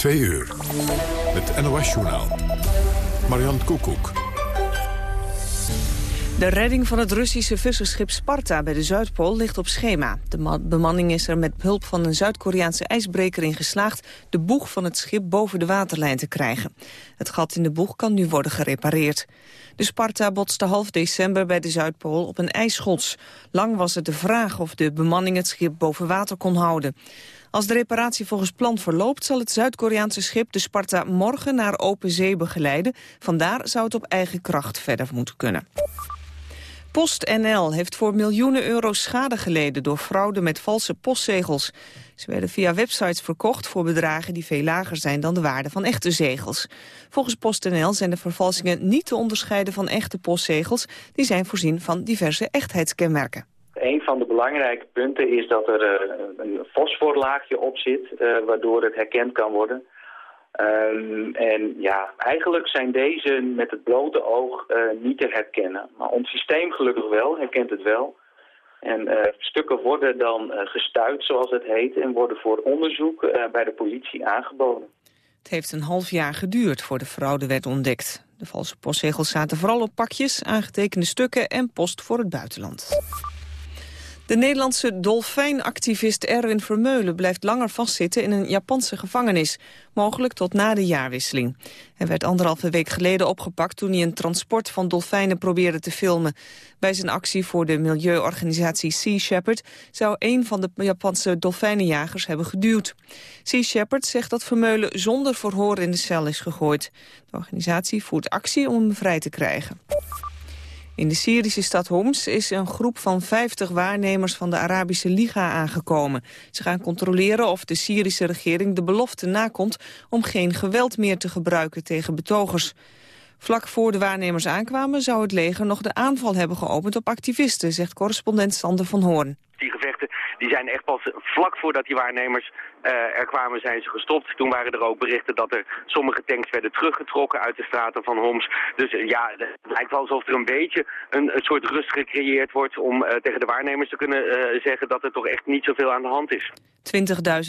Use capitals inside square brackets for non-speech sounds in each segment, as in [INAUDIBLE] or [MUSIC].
Twee uur. Het NOS-journaal. Marian Koekoek. De redding van het Russische visserschip Sparta bij de Zuidpool ligt op schema. De bemanning is er met hulp van een Zuid-Koreaanse ijsbreker in geslaagd... de boeg van het schip boven de waterlijn te krijgen. Het gat in de boeg kan nu worden gerepareerd. De Sparta botste half december bij de Zuidpool op een ijsschots. Lang was het de vraag of de bemanning het schip boven water kon houden. Als de reparatie volgens plan verloopt... zal het Zuid-Koreaanse schip de Sparta morgen naar open zee begeleiden. Vandaar zou het op eigen kracht verder moeten kunnen. PostNL heeft voor miljoenen euro's schade geleden door fraude met valse postzegels. Ze werden via websites verkocht voor bedragen die veel lager zijn dan de waarde van echte zegels. Volgens PostNL zijn de vervalsingen niet te onderscheiden van echte postzegels. Die zijn voorzien van diverse echtheidskenmerken. Van de belangrijke punten is dat er uh, een fosforlaagje op zit, uh, waardoor het herkend kan worden. Um, en ja, eigenlijk zijn deze met het blote oog uh, niet te herkennen. Maar ons systeem gelukkig wel, herkent het wel. En stukken worden dan uh, gestuurd, zoals het heet, en worden voor onderzoek bij de politie aangeboden. Het heeft een half jaar geduurd voor de fraude werd ontdekt. De valse postzegels zaten vooral op pakjes, aangetekende stukken en post voor het buitenland. De Nederlandse dolfijnactivist Erwin Vermeulen blijft langer vastzitten in een Japanse gevangenis, mogelijk tot na de jaarwisseling. Hij werd anderhalve week geleden opgepakt toen hij een transport van dolfijnen probeerde te filmen. Bij zijn actie voor de milieuorganisatie Sea Shepherd zou een van de Japanse dolfijnenjagers hebben geduwd. Sea Shepherd zegt dat Vermeulen zonder verhoor in de cel is gegooid. De organisatie voert actie om hem vrij te krijgen. In de Syrische stad Homs is een groep van 50 waarnemers van de Arabische Liga aangekomen. Ze gaan controleren of de Syrische regering de belofte nakomt om geen geweld meer te gebruiken tegen betogers. Vlak voor de waarnemers aankwamen zou het leger nog de aanval hebben geopend op activisten, zegt correspondent Sander van Hoorn. Die gevechten die zijn echt pas vlak voordat die waarnemers uh, er kwamen zijn ze gestopt. Toen waren er ook berichten dat er sommige tanks werden teruggetrokken uit de straten van Homs. Dus uh, ja, het lijkt wel alsof er een beetje een, een soort rust gecreëerd wordt om uh, tegen de waarnemers te kunnen zeggen dat er toch echt niet zoveel aan de hand is.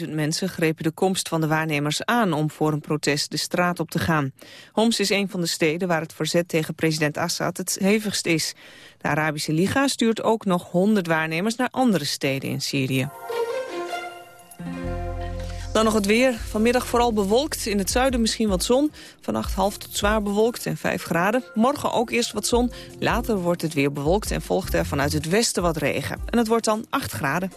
20.000 mensen grepen de komst van de waarnemers aan om voor een protest de straat op te gaan. Homs is een van de steden waar het verzet tegen president Assad het hevigst is. De Arabische Liga stuurt ook nog 100 waarnemers naar andere steden in Syrië. Dan nog het weer. Vanmiddag vooral bewolkt. In het zuiden misschien wat zon. Vannacht half tot zwaar bewolkt en 5 graden. Morgen ook eerst wat zon. Later wordt het weer bewolkt en volgt er vanuit het westen wat regen. En het wordt dan 8 graden.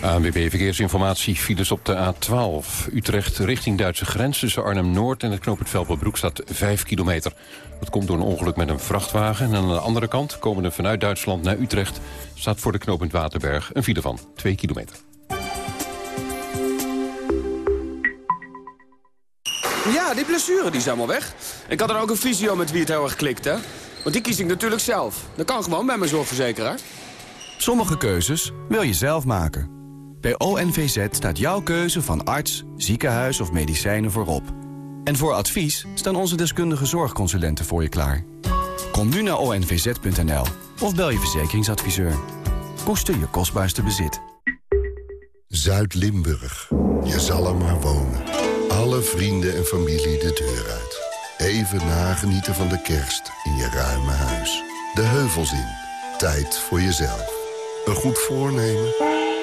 ANWB Verkeersinformatie, files op de A12. Utrecht richting Duitse grens tussen Arnhem-Noord en het knooppunt Velpenbroek staat 5 kilometer. Dat komt door een ongeluk met een vrachtwagen. En aan de andere kant, komende vanuit Duitsland naar Utrecht... staat voor de knooppunt Waterberg een file van 2 kilometer. Ja, die blessure die is helemaal weg. Ik had er ook een visio met wie het heel erg klikt, hè? Want die kies ik natuurlijk zelf. Dat kan gewoon bij mijn zorgverzekeraar. Sommige keuzes wil je zelf maken. Bij ONVZ staat jouw keuze van arts, ziekenhuis of medicijnen voorop. En voor advies staan onze deskundige zorgconsulenten voor je klaar. Kom nu naar onvz.nl of bel je verzekeringsadviseur. Koester je kostbaarste bezit. Zuid-Limburg. Je zal er maar wonen. Alle vrienden en familie de deur uit. Even nagenieten van de kerst in je ruime huis. De heuvels in. Tijd voor jezelf. Een goed voornemen?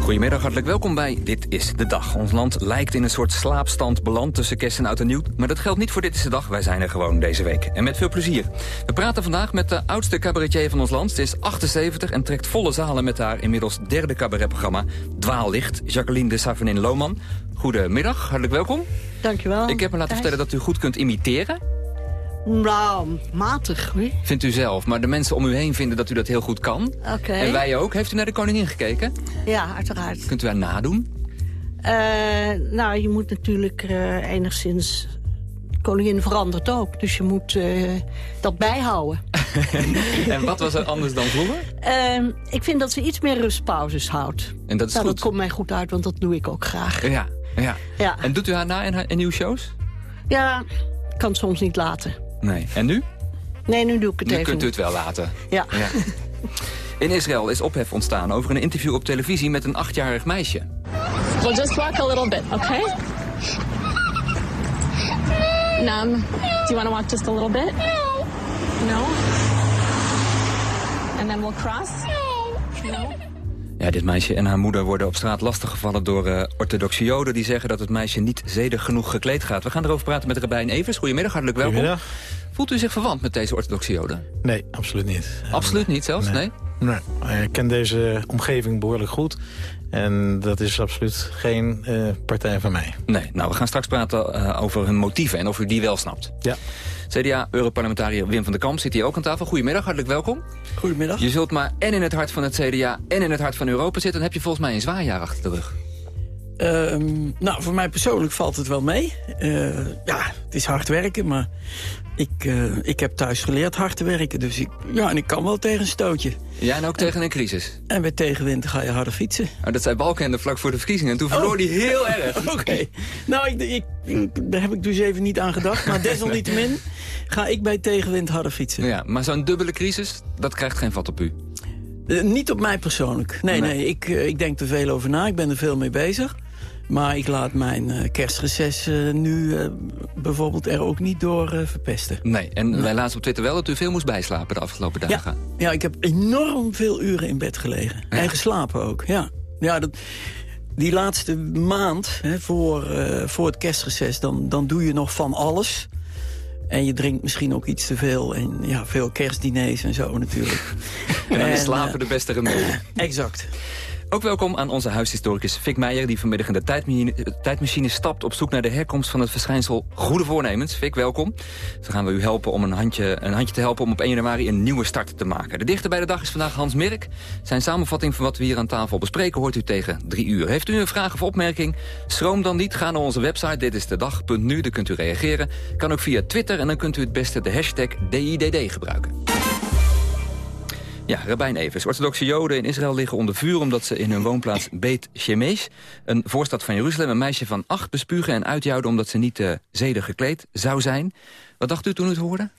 Goedemiddag, hartelijk welkom bij Dit is de Dag. Ons land lijkt in een soort slaapstand beland tussen kerst en oud en nieuw. Maar dat geldt niet voor Dit is de Dag, wij zijn er gewoon deze week. En met veel plezier. We praten vandaag met de oudste cabaretier van ons land. Ze is 78 en trekt volle zalen met haar inmiddels derde cabaretprogramma Dwaallicht. Jacqueline de Savenin Lohman. Goedemiddag, hartelijk welkom. Dankjewel. Ik heb me laten vertellen dat u goed kunt imiteren. Nou, matig. hoor. Vindt u zelf. Maar de mensen om u heen vinden dat u dat heel goed kan. Oké. En wij ook. Heeft u naar de koningin gekeken? Ja, uiteraard. Kunt u haar nadoen? Eh, nou, je moet natuurlijk eh, enigszins... Koningin verandert ook, dus je moet eh, dat bijhouden. [LAUGHS] en wat was er anders dan vroeger? Eh, ik vind dat ze iets meer rustpauzes houdt. En dat is nou, goed. dat komt mij goed uit, want dat doe ik ook graag. Ja, ja. Ja, En doet u haar na in, haar, in uw shows? ja kan het soms niet laten. Nee. En nu? Nee, nu doe ik het Nu even kunt u het wel laten. Ja. Ja. [LAUGHS] In Israël is ophef ontstaan over een interview op televisie met een achtjarig meisje. We'll just walk a little bit, okay? Num, do you want to walk just a little bit? No. And then we'll cross? Ja, dit meisje en haar moeder worden op straat lastiggevallen door eh, orthodoxe joden... die zeggen dat het meisje niet zedig genoeg gekleed gaat. We gaan erover praten met Rabijn Evers. Goedemiddag, hartelijk welkom. Goedemiddag. Voelt u zich verwant met deze orthodoxe joden? Nee, absoluut niet. Absoluut niet zelfs, nee? Nee, ik ken deze omgeving behoorlijk goed. En dat is absoluut geen eh, partij van mij. Nee, nou, we gaan straks praten eh, over hun motieven en of u die wel snapt. Ja. CDA-europarlementariër Wim van der Kamp zit hier ook aan tafel. Goedemiddag, hartelijk welkom. Goedemiddag. Je zult maar en in het hart van het CDA en in het hart van Europa zitten. Dan heb je volgens mij een zwaar jaar achter de rug. Ehm, nou, voor mij persoonlijk valt het wel mee. Eh, ja, het is hard werken, maar ik, eh, ik heb thuis geleerd hard te werken. Dus ik, ja, en ik kan wel tegen een stootje. Ja, en ook tegen een crisis. En bij tegenwind ga je harder fietsen. Nou, dat zei Balkenende vlak voor de verkiezingen. En toen verloor hij heel [LAUGHS] erg. Oké. Nou, ik, ik, ik- daar heb ik dus even niet aan gedacht. Maar [LAUGHS] desalniettemin ga ik bij tegenwind harder fietsen. Ja, maar zo'n dubbele crisis, dat krijgt geen vat op u. Eh, niet op mij persoonlijk. Nee, nee, ik, eh, ik denk er veel over na. Ik ben er veel mee bezig. Maar ik laat mijn eh, kerstreces eh, nu eh, bijvoorbeeld er ook niet door verpesten. Nee, en wij lazen op Twitter wel dat u veel moest bijslapen de afgelopen dagen. Ja, ik heb enorm veel uren in bed gelegen. En geslapen ook, ja. Ja, dat, die laatste maand hè, voor, voor het kerstreces, dan, dan doe je nog van alles. En je drinkt misschien ook iets te veel. En ja, veel kerstdiners en zo natuurlijk. [LAUGHS] En dan is En, slapen de beste remedie. [LAUGHS] Exact. Ook welkom aan onze huishistoricus Fik Meijer... die vanmiddag in de tijdmachine, stapt op zoek naar de herkomst van het verschijnsel goede voornemens. Fik, welkom. Zo gaan we u helpen om een handje, een handje te helpen om op 1 januari een nieuwe start te maken. De dichter bij de dag is vandaag Hans Mirk. Zijn samenvatting van wat we hier aan tafel bespreken hoort u tegen drie uur. Heeft u een vraag of opmerking? Schroom dan niet. Ga naar onze website, dit is de dag.nu, daar kunt u reageren. Kan ook via Twitter en dan kunt u het beste de hashtag DIDD gebruiken. Ja, Rabijn Evers. Orthodoxe Joden in Israël liggen onder vuur... omdat ze in hun woonplaats Beit Shemesh, een voorstad van Jeruzalem... een meisje van acht bespugen en uitjouden... omdat ze niet uh, zedig gekleed zou zijn. Wat dacht u toen u het hoorde?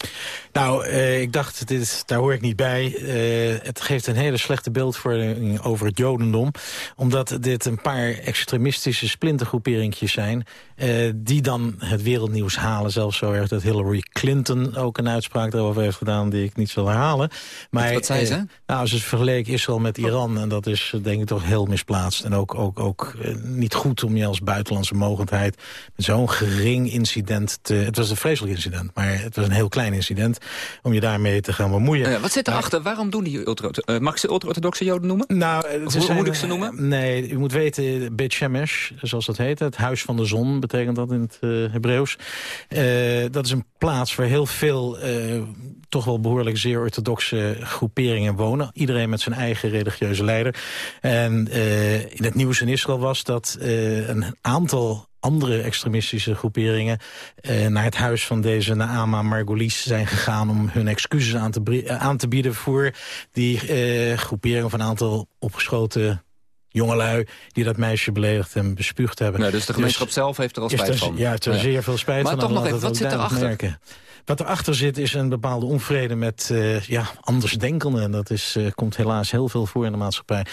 Nou, uh, ik dacht, dit is, daar hoor ik niet bij. Uh, het geeft een hele slechte beeldvorming over het jodendom. Omdat dit een paar extremistische splintergroeperingjes zijn... Uh, die dan het wereldnieuws halen. Zelfs zo erg dat Hillary Clinton ook een uitspraak daarover heeft gedaan... die ik niet zal herhalen. Maar, wat, wat zei ze? nou, ze vergeleken Israël met Iran. En dat is denk ik toch heel misplaatst. En ook, ook, ook niet goed om je als buitenlandse mogendheid... met zo'n gering incident te... Het was een vreselijk incident. Maar het was een heel klein incident om je daarmee te gaan bemoeien. Uh, wat zit erachter? Maar, Waarom doen die ultra, uh, mag ik ze ultra-orthodoxe joden noemen? Nou, hoe zijn, moet ik ze noemen? Nee, u moet weten, Beit Shemesh, zoals dat heet. Het huis van de zon betekent dat in het uh, Hebreeuws. dat is een plaats waar heel veel toch wel behoorlijk zeer orthodoxe groeperingen wonen. Iedereen met zijn eigen religieuze leider. En in het nieuws in Israël was dat een aantal andere extremistische groeperingen eh, naar het huis van deze Naama Margolis zijn gegaan om hun excuses aan te, aan te bieden voor die eh, groepering van een aantal opgeschoten jongelui die dat meisje beledigd en bespuugd hebben. Nou, dus de gemeenschap dus, zelf heeft er al spijt er, van? Ja, het ja. zeer veel spijt maar van. Maar toch nog even, wat zit erachter? Merken. Wat erachter zit is een bepaalde onvrede met uh, ja, andersdenkenden. En dat is, uh, komt helaas heel veel voor in de maatschappij.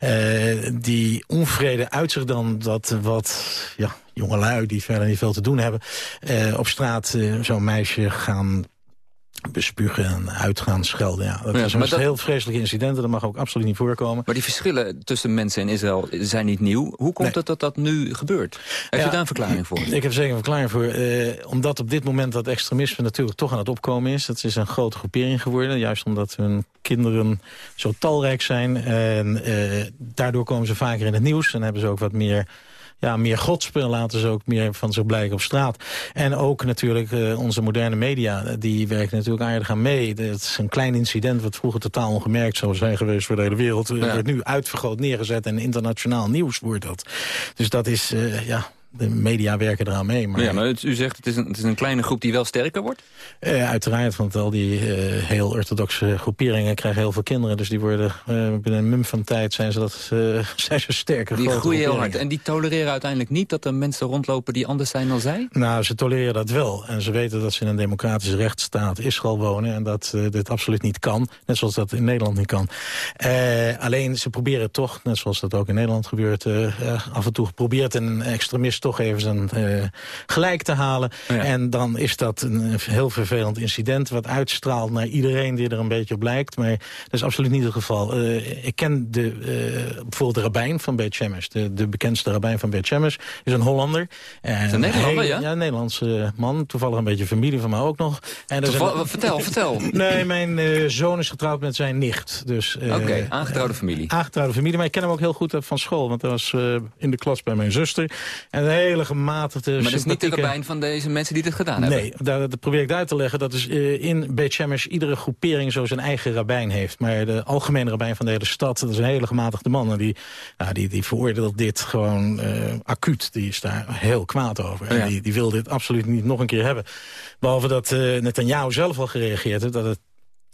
Uh, die onvrede uit zich dan dat wat ja, jongelui die verder niet veel te doen hebben... op straat zo'n meisje gaan bespugen en uitgaan, schelden. Ja, dat ja, is een dat... heel vreselijke incidenten. Dat mag ook absoluut niet voorkomen. Maar die verschillen tussen mensen in Israël zijn niet nieuw. Hoe komt nee. het dat dat nu gebeurt? Heeft ja, u daar een verklaring voor? Ik heb zeker een verklaring voor. Uh, omdat op dit moment dat extremisme natuurlijk toch aan het opkomen is. Dat is een grote groepering geworden. Juist omdat hun kinderen zo talrijk zijn. En uh, daardoor komen ze vaker in het nieuws. En hebben ze ook wat meer ja, meer godsspel laten ze ook meer van zich blijken op straat. En ook natuurlijk uh, onze moderne media, die werken natuurlijk aardig aan mee. Het is een klein incident wat vroeger totaal ongemerkt zou zijn geweest voor de hele wereld. Ja. wordt nu uitvergroot neergezet en internationaal nieuws wordt dat. Dus dat is, uh, ja, de media werken eraan mee. Maar, ja, maar u zegt het is, een, het is een kleine groep die wel sterker wordt? Uh, uiteraard, want al die uh, heel orthodoxe groeperingen krijgen heel veel kinderen. Dus die worden uh, binnen een mum van tijd zijn ze, dat, [LAUGHS] zijn ze sterker. Die groeien heel hard. En die tolereren uiteindelijk niet dat er mensen rondlopen die anders zijn dan zij? Nou, ze tolereren dat wel. En ze weten dat ze in een democratische rechtsstaat Israël wonen. En dat dit absoluut niet kan. Net zoals dat in Nederland niet kan. alleen ze proberen toch, net zoals dat ook in Nederland gebeurt... af en toe geprobeerd een extremist toch even zijn uh, gelijk te halen. Ja. En dan is dat een heel vervelend incident... wat uitstraalt naar iedereen die er een beetje op lijkt. Maar dat is absoluut niet het geval. Uh, ik ken de, uh, bijvoorbeeld de rabbijn van Beit Shemesh. De, de bekendste rabbijn van Beit Shemesh is een Hollander. En een Nederlander, ja? Ja, een Nederlandse man. Toevallig een beetje familie van mij ook nog. En een... Vertel, vertel. [LAUGHS] Nee, mijn zoon is getrouwd met zijn nicht. Dus, Oké, okay, aangetrouwde familie. Aangetrouwde familie, maar ik ken hem ook heel goed van school. Want hij was in de klas bij mijn zuster. En hele gematigde, Maar dat is niet de rabbijn van deze mensen die dit gedaan hebben? Nee, dat probeer ik uit te leggen. Dat is uh, in Beit Shemesh iedere groepering zo zijn eigen rabbijn heeft. Maar de algemene rabbijn van de hele stad, dat is een hele gematigde man. En die, nou, die, die veroordeelt dit gewoon uh, acuut. Die is daar heel kwaad over. En die, die wil dit absoluut niet nog een keer hebben. Behalve dat uh, Netanyahu zelf al gereageerd heeft... dat het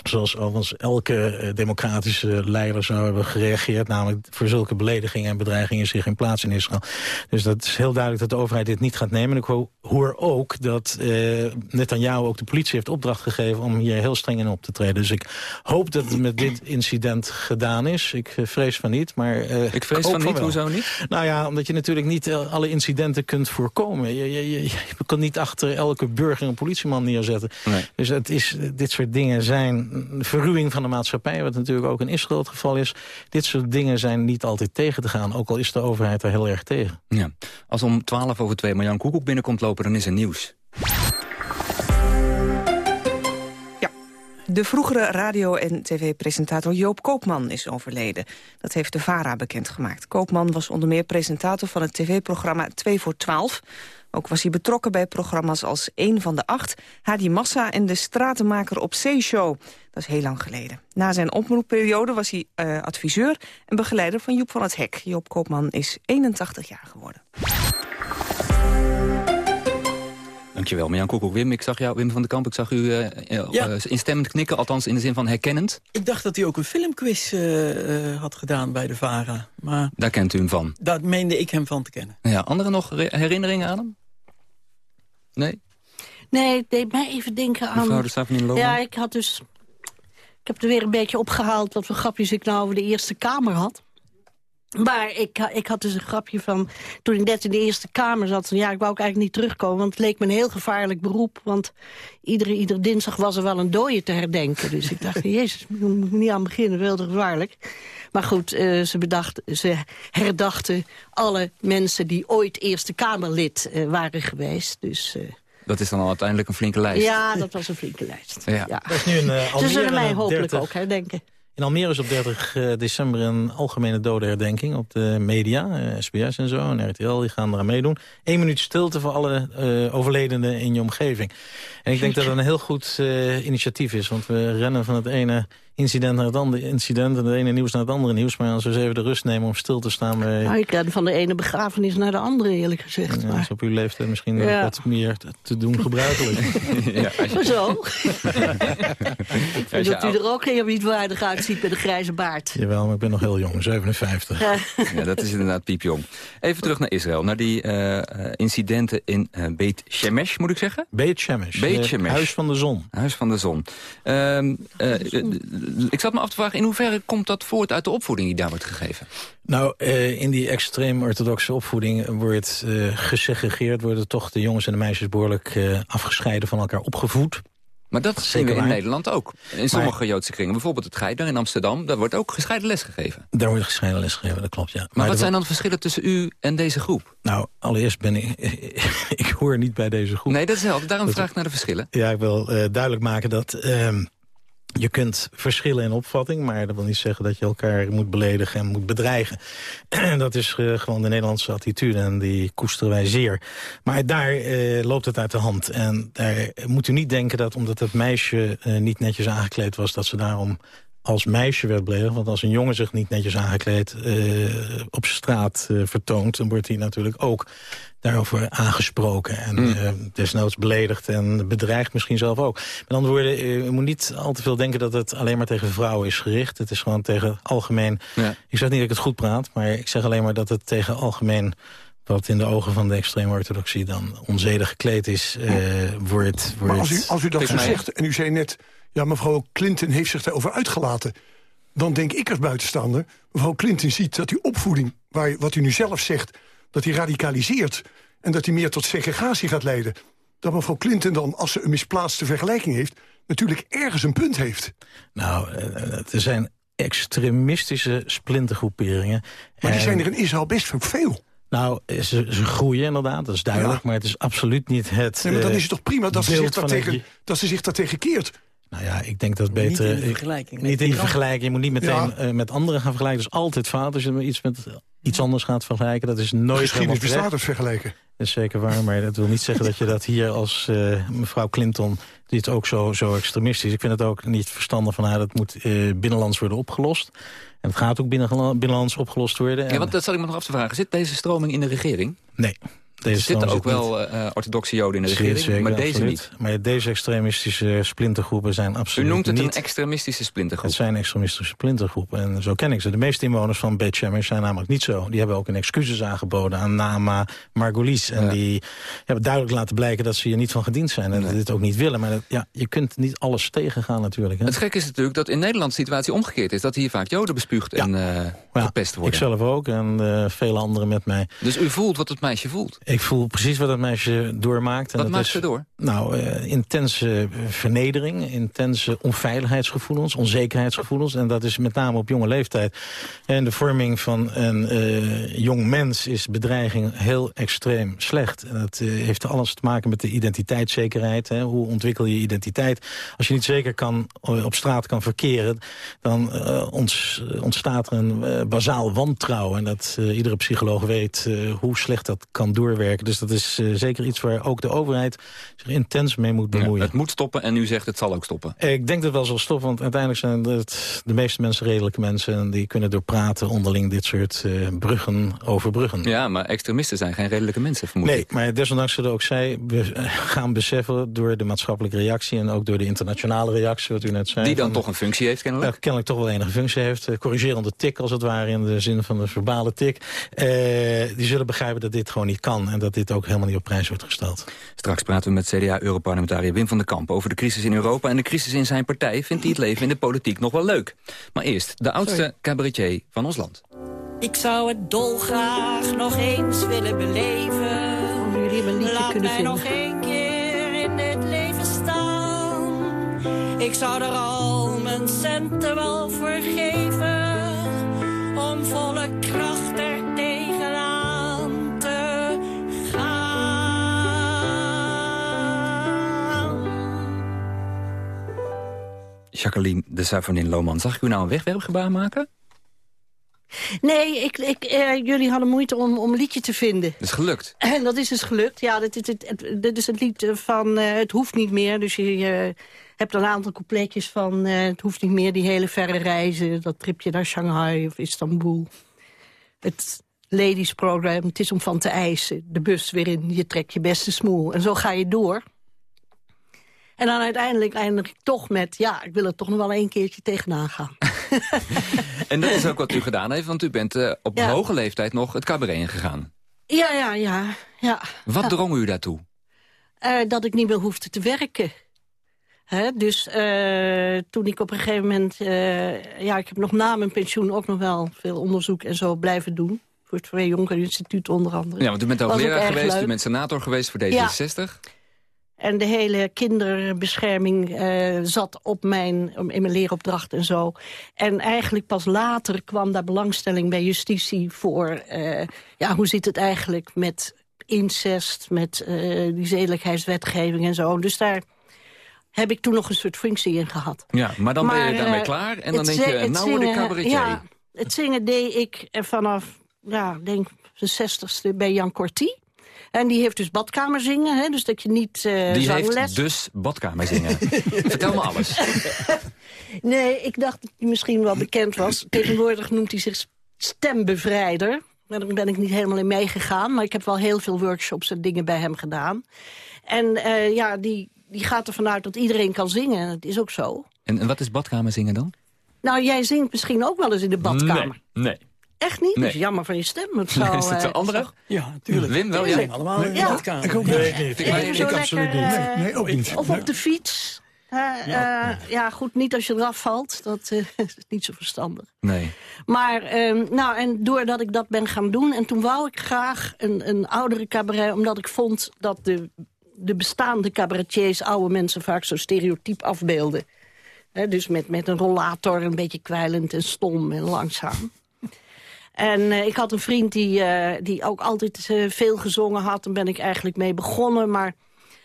Zoals overigens elke uh, democratische leider zou hebben gereageerd... namelijk voor zulke beledigingen en bedreigingen zich in plaats in Israël. Dus dat is heel duidelijk dat de overheid dit niet gaat nemen. En ik hoor ook dat uh, Netanyahu ook de politie heeft opdracht gegeven... om hier heel streng in op te treden. Dus ik hoop dat het met dit incident gedaan is. Ik uh, vrees van niet, maar... ik vrees van, van niet? Hoezo niet? Nou ja, omdat je natuurlijk niet alle incidenten kunt voorkomen. Je, je, je, je kan niet achter elke burger een politieman neerzetten. Nee. Dus het is, dit soort dingen zijn verruwing van de maatschappij... wat natuurlijk ook in Israël het geval is. Dit soort dingen zijn niet altijd tegen te gaan... ook al is de overheid er heel erg tegen. Ja. Als om 12 over 2 Marjan Koekoek binnenkomt lopen, dan is er nieuws. De vroegere radio- en tv-presentator Joop Koopman is overleden. Dat heeft de VARA bekendgemaakt. Koopman was onder meer presentator van het tv-programma 2 voor 12... Ook was hij betrokken bij programma's als Eén van de Acht... Hadi Massa en de Stratenmaker op Zee-show. Dat is heel lang geleden. Na zijn omroepperiode was hij uh, adviseur en begeleider van Joep van het Hek. Joop Koopman is 81 jaar geworden. Dankjewel, Marjan Koekoek. Wim, ik zag jou, Wim van den Kamp, ik zag u uh, ja. uh, instemmend knikken, althans in de zin van herkennend. Ik dacht dat hij ook een filmquiz uh, had gedaan bij de VARA. Maar Daar kent u hem van? Daar meende ik hem van te kennen. Ja, anderen nog herinneringen aan hem? Nee? Nee, het deed mij even denken aan... Mevrouw de Ja, ik had dus... Ik heb er weer een beetje opgehaald wat voor grapjes ik nou over de Eerste Kamer had. Maar ik, ik had dus een grapje van... toen ik net in de Eerste Kamer zat... ja, ik wou ook eigenlijk niet terugkomen... want het leek me een heel gevaarlijk beroep. Want iedere, iedere dinsdag was er wel een dooie te herdenken. Dus ik dacht, [LAUGHS] jezus, ik moet niet aan beginnen. Veel te gevaarlijk. Maar goed, uh, ze, bedacht, ze herdachten alle mensen... die ooit Eerste Kamerlid uh, waren geweest. Dus... Uh, dat is dan al uiteindelijk een flinke lijst. Ja, dat was een flinke lijst. Ja. ja. Dat is nu een, uh, Ze zullen mij hopelijk 30... ook herdenken. In Almere is op 30 december een algemene dodenherdenking op de media. SBS en zo en RTL, die gaan eraan meedoen. Eén minuut stilte voor alle uh, overledenen in je omgeving. En ik denk dat dat een heel goed initiatief is. Want we rennen van het ene incident naar het andere incident... en het ene nieuws naar het andere nieuws. Maar als we eens even de rust nemen om stil te staan bij... Nou, ik ren van de ene begrafenis naar de andere, eerlijk gezegd. Ja, maar... is op uw leeftijd misschien ja. wat meer te doen gebruikelijk. [LAUGHS] ja, je... Zo. [LAUGHS] ik vind dat u er ook eerbiedwaardig uitziet met een grijze baard. Jawel, maar ik ben nog heel jong, 57. [LAUGHS] ja, dat is inderdaad piepjong. Even terug naar Israël, naar die uh, incidenten in uh, Beit Shemesh, moet ik zeggen? Beit Shemesh, Beit Shemesh. Huis van de Zon. Huis van de Zon. Uh, ik zat me af te vragen, in hoeverre komt dat voort uit de opvoeding die daar wordt gegeven? Nou, uh, in die extreem orthodoxe opvoeding wordt uh, gesegregeerd... worden toch de jongens en de meisjes behoorlijk uh, afgescheiden van elkaar opgevoed. Maar dat zien we in Nederland ook. In sommige maar, Joodse kringen, bijvoorbeeld het Geider in Amsterdam... daar wordt ook gescheiden les gegeven. Daar wordt gescheiden les gegeven, dat klopt, ja. Maar, maar wat zijn dan de verschillen tussen u en deze groep? Nou, allereerst ben ik... [LAUGHS] ik hoor niet bij deze groep. Nee, dat is helder. Daarom dat vraag ik naar de verschillen. Ja, ik wil uh, duidelijk maken dat... Uh, Je kunt verschillen in opvatting, maar dat wil niet zeggen dat je elkaar moet beledigen en moet bedreigen. [CLEARS THROAT] dat is uh, gewoon de Nederlandse attitude en die koesteren wij zeer. Maar daar uh, loopt het uit de hand. En daar moet u niet denken dat omdat het meisje uh, niet netjes aangekleed was... dat ze daarom als meisje werd beledigd. Want als een jongen zich niet netjes aangekleed op straat vertoont... dan wordt hij natuurlijk ook daarover aangesproken. En mm. uh, desnoods beledigd en bedreigd misschien zelf ook. Met andere woorden, je moet niet al te veel denken dat het alleen maar tegen vrouwen is gericht. Het is gewoon tegen algemeen... Ja. Ik zeg niet dat ik het goed praat, maar ik zeg alleen maar dat het tegen algemeen wat in de ogen van de extreme orthodoxie dan onzedig gekleed is, uh, wordt, wordt... Maar als u, als u dat zo zegt, en u zei net... ja, mevrouw Clinton heeft zich daarover uitgelaten... dan denk ik als buitenstaander... mevrouw Clinton ziet dat die opvoeding, waar, wat u nu zelf zegt dat hij radicaliseert... en dat hij meer tot segregatie gaat leiden... dat mevrouw Clinton dan, als ze een misplaatste vergelijking heeft... natuurlijk ergens een punt heeft. Nou, eh, er zijn extremistische splintergroeperingen. Maar die zijn er in Israël best veel. Nou, ze, ze, groeien inderdaad, dat is duidelijk. Maar het is absoluut niet het Nee, maar dan is het toch prima dat ze, zich tegen, dat ze zich daartegen keert? Nou ja, ik denk dat beter... Niet in de vergelijking. Niet in de vergelijking. Je moet niet meteen ja. uh, met anderen gaan vergelijken. Dat is altijd fout als je iets met iets anders gaat vergelijken. Dat is nooit Geschiedenis bestaat als vergelijken. Dat is zeker waar, maar dat wil niet zeggen dat je dat hier als uh, mevrouw Clinton... dit ook zo, zo extremistisch. Ik vind het ook niet verstandig van haar. Dat moet uh, binnenlands worden opgelost. En het gaat ook binnen, binnenlands opgelost worden. Ja, want dat zal ik me nog af te vragen. Zit deze stroming in de regering? Nee. Deze er zitten ook wel uh, orthodoxe joden in de regering, zeker, maar deze absoluut. niet. Maar deze extremistische splintergroepen zijn absoluut U noemt het niet... een extremistische splintergroep. Het zijn extremistische splintergroepen en zo ken ik ze. De meeste inwoners van Beit Shemesh zijn namelijk niet zo. Die hebben ook een excuses aangeboden aan Nama Margolis. En ja. die hebben duidelijk laten blijken dat ze hier niet van gediend zijn. En nee. dit ook niet willen. Maar dat, ja, je kunt niet alles tegengaan natuurlijk. Hè? Het gekke is natuurlijk dat in Nederland de situatie omgekeerd is. Dat hier vaak joden bespuugd ja. en uh, gepest worden. Ik zelf ook en uh, vele anderen met mij. Dus u voelt wat het meisje voelt? Ik voel precies wat dat meisje doormaakt. En Wat dat maakt is, ze door? Nou, uh, intense vernedering, intense onveiligheidsgevoelens, onzekerheidsgevoelens. En dat is met name op jonge leeftijd. En de vorming van een uh, jong mens is bedreiging heel extreem slecht. En dat uh, heeft alles te maken met de identiteitszekerheid. Hè. Hoe ontwikkel je identiteit? Als je niet zeker kan, op straat kan verkeren, dan ontstaat er een bazaal wantrouwen. En dat iedere psycholoog weet hoe slecht dat kan doorwerken. Dus dat is uh, zeker iets waar ook de overheid zich intens mee moet bemoeien. Ja, het moet stoppen en u zegt het zal ook stoppen. Ik denk dat het wel zal stoppen, want uiteindelijk zijn het de meeste mensen redelijke mensen... en die kunnen door praten onderling dit soort uh, bruggen overbruggen. Ja, maar extremisten zijn geen redelijke mensen, vermoed nee, ik. maar desondanks zullen ook zij gaan beseffen... door de maatschappelijke reactie en ook door de internationale reactie... wat u net zei. Die dan van, toch een functie heeft, kennelijk? Kennelijk toch wel enige functie heeft. Uh, corrigerende tik, als het ware, in de zin van de verbale tik. die zullen begrijpen dat dit gewoon niet kan en dat dit ook helemaal niet op prijs wordt gesteld. Straks praten we met CDA-europarlementariër Wim van den Kamp... over de crisis in Europa en de crisis in zijn partij... vindt hij het leven in de politiek nog wel leuk. Maar eerst de oudste Sorry. cabaretier van ons land. Ik zou het dolgraag nog eens willen beleven. Oh, jullie hebben een liedje Laat kunnen mij vinden. nog één keer in dit leven staan. Ik zou er al mijn centen wel voor geven... om volle kracht er Jacqueline de Savonin Lohman, zag ik u nou een wegwerpgebaar maken? Nee, ik, ik, uh, jullie hadden moeite om, om een liedje te vinden. Dat is gelukt. [CLEARS THROAT] En dat is dus gelukt. Ja, dit, dit, dit, dit is het lied van uh, Het hoeft niet meer. Dus je, hebt een aantal coupletjes van uh, Het hoeft niet meer, die hele verre reizen. Dat tripje naar Shanghai of Istanbul. Het ladies program, het is om van te eisen. De bus weer in, je trekt je beste smoel. En zo ga je door. En dan uiteindelijk eindig ik toch met... ja, ik wil er toch nog wel een keertje tegenaan gaan. [LAUGHS] en dat is ook wat u gedaan heeft, want u bent uh, op ja. hoge leeftijd nog het cabaret ingegaan. Ja, ja, ja. ja. Wat ja. drong u daartoe? Uh, dat ik niet meer hoefde te werken. Hè? Dus uh, toen ik op een gegeven moment... ja, ik heb nog na mijn pensioen ook nog wel veel onderzoek en zo blijven doen. Voor het Vrij Jonker Instituut onder andere. Ja, want u bent ook leraar geweest, leuk. u bent senator geweest voor D66. Ja. En de hele kinderbescherming uh, zat op mijn, in mijn leeropdracht en zo. En eigenlijk pas later kwam daar belangstelling bij justitie voor... Uh, ja, hoe zit het eigenlijk met incest, met uh, die zedelijkheidswetgeving en zo. Dus daar heb ik toen nog een soort functie in gehad. Ja, maar dan ben je daarmee eh, klaar en dan denk je, nou word ik cabaretier. Ja, het zingen deed ik eh, vanaf, ja, denk zijn zestigste bij Jan Corti. En die heeft dus badkamer zingen, hè, dus dat je niet eh Die zangles... heeft dus badkamer zingen. [LAUGHS] Vertel me alles. [LAUGHS] Nee, ik dacht dat hij misschien wel bekend was. Tegenwoordig noemt hij zich stembevrijder. Maar Daar ben ik niet helemaal in meegegaan. Maar ik heb wel heel veel workshops en dingen bij hem gedaan. En eh, ja, die, die gaat ervan uit dat iedereen kan zingen. Dat is ook zo. En, en wat is badkamer zingen dan? Nou, jij zingt misschien ook wel eens in de badkamer. Nee. nee. Echt niet? Nee. Dat is jammer van je stem. Het zou, [LAUGHS] is het de eh, andere? Ja, natuurlijk. Wim wel, We ja? zijn allemaal in de Ja. Ik ook Nee, niet. nee, Ik- zo absoluut lekker, niet. eh, Nee, nee, ook niet. Of Nee. op de fiets. Eh, ja. ja, goed, niet als je eraf valt. Dat eh, [LAUGHS] is niet zo verstandig. Nee. Maar, ehm, nou, en doordat ik dat ben gaan doen... en toen wou ik graag een, een oudere cabaret... omdat ik vond dat de, de bestaande cabaretiers... oude mensen vaak zo stereotyp afbeelden. Hè, dus met, met een rollator, een beetje kwijlend en stom en langzaam. En eh, ik had een vriend die, eh, die ook altijd eh, veel gezongen had. Daar ben ik eigenlijk mee begonnen. Maar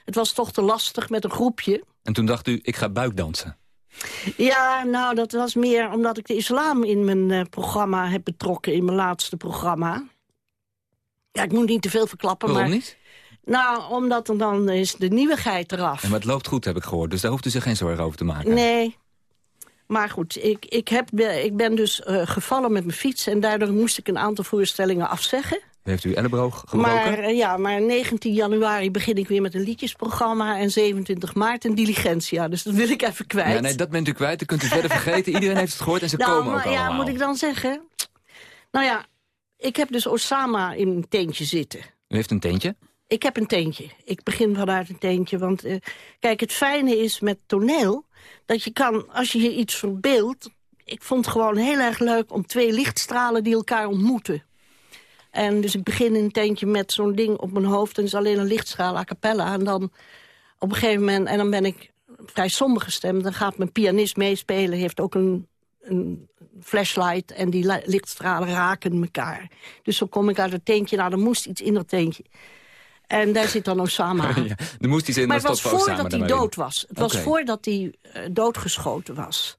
het was toch te lastig met een groepje. En toen dacht u, ik ga buikdansen. Ja, nou, dat was meer omdat ik de islam in mijn programma heb betrokken. In mijn laatste programma. Ja, ik moet niet te veel verklappen. Waarom maar, niet? Nou, omdat er dan is de nieuwigheid eraf. En maar het loopt goed, heb ik gehoord. Dus daar hoeft u zich geen zorgen over te maken. Nee. Maar goed, ik, ik, heb, ik ben dus eh, gevallen met mijn fiets... en daardoor moest ik een aantal voorstellingen afzeggen. Heeft u elleboog gebroken? Maar, eh, ja, maar 19 januari begin ik weer met een liedjesprogramma... en 27 maart een diligentia. Dus dat wil ik even kwijt. Ja, nee, dat bent u kwijt. Dat kunt u verder vergeten. Iedereen heeft het gehoord en ze [LAUGHS] nou, komen ook maar, ja, allemaal. moet ik dan zeggen... Nou ja, ik heb dus Osama in een teentje zitten. U heeft een teentje? Ik heb een teentje. Ik begin vanuit een teentje. Want eh, kijk, het fijne is met toneel... dat je kan, als je je iets verbeeldt... ik vond het gewoon heel erg leuk om twee lichtstralen die elkaar ontmoeten. En dus ik begin in een teentje met zo'n ding op mijn hoofd... en het is alleen een lichtstraal a cappella. En dan op een gegeven moment... en dan ben ik vrij somber gestemd... dan gaat mijn pianist meespelen, heeft ook een, een flashlight... en die li- lichtstralen raken elkaar. Dus zo kom ik uit het teentje. Nou, er moest iets in dat teentje. En daar zit dan Osama aan. [LAUGHS] ja, er moest iets in. Maar het was voordat hij in. dood was. Het was voordat hij eh, doodgeschoten was.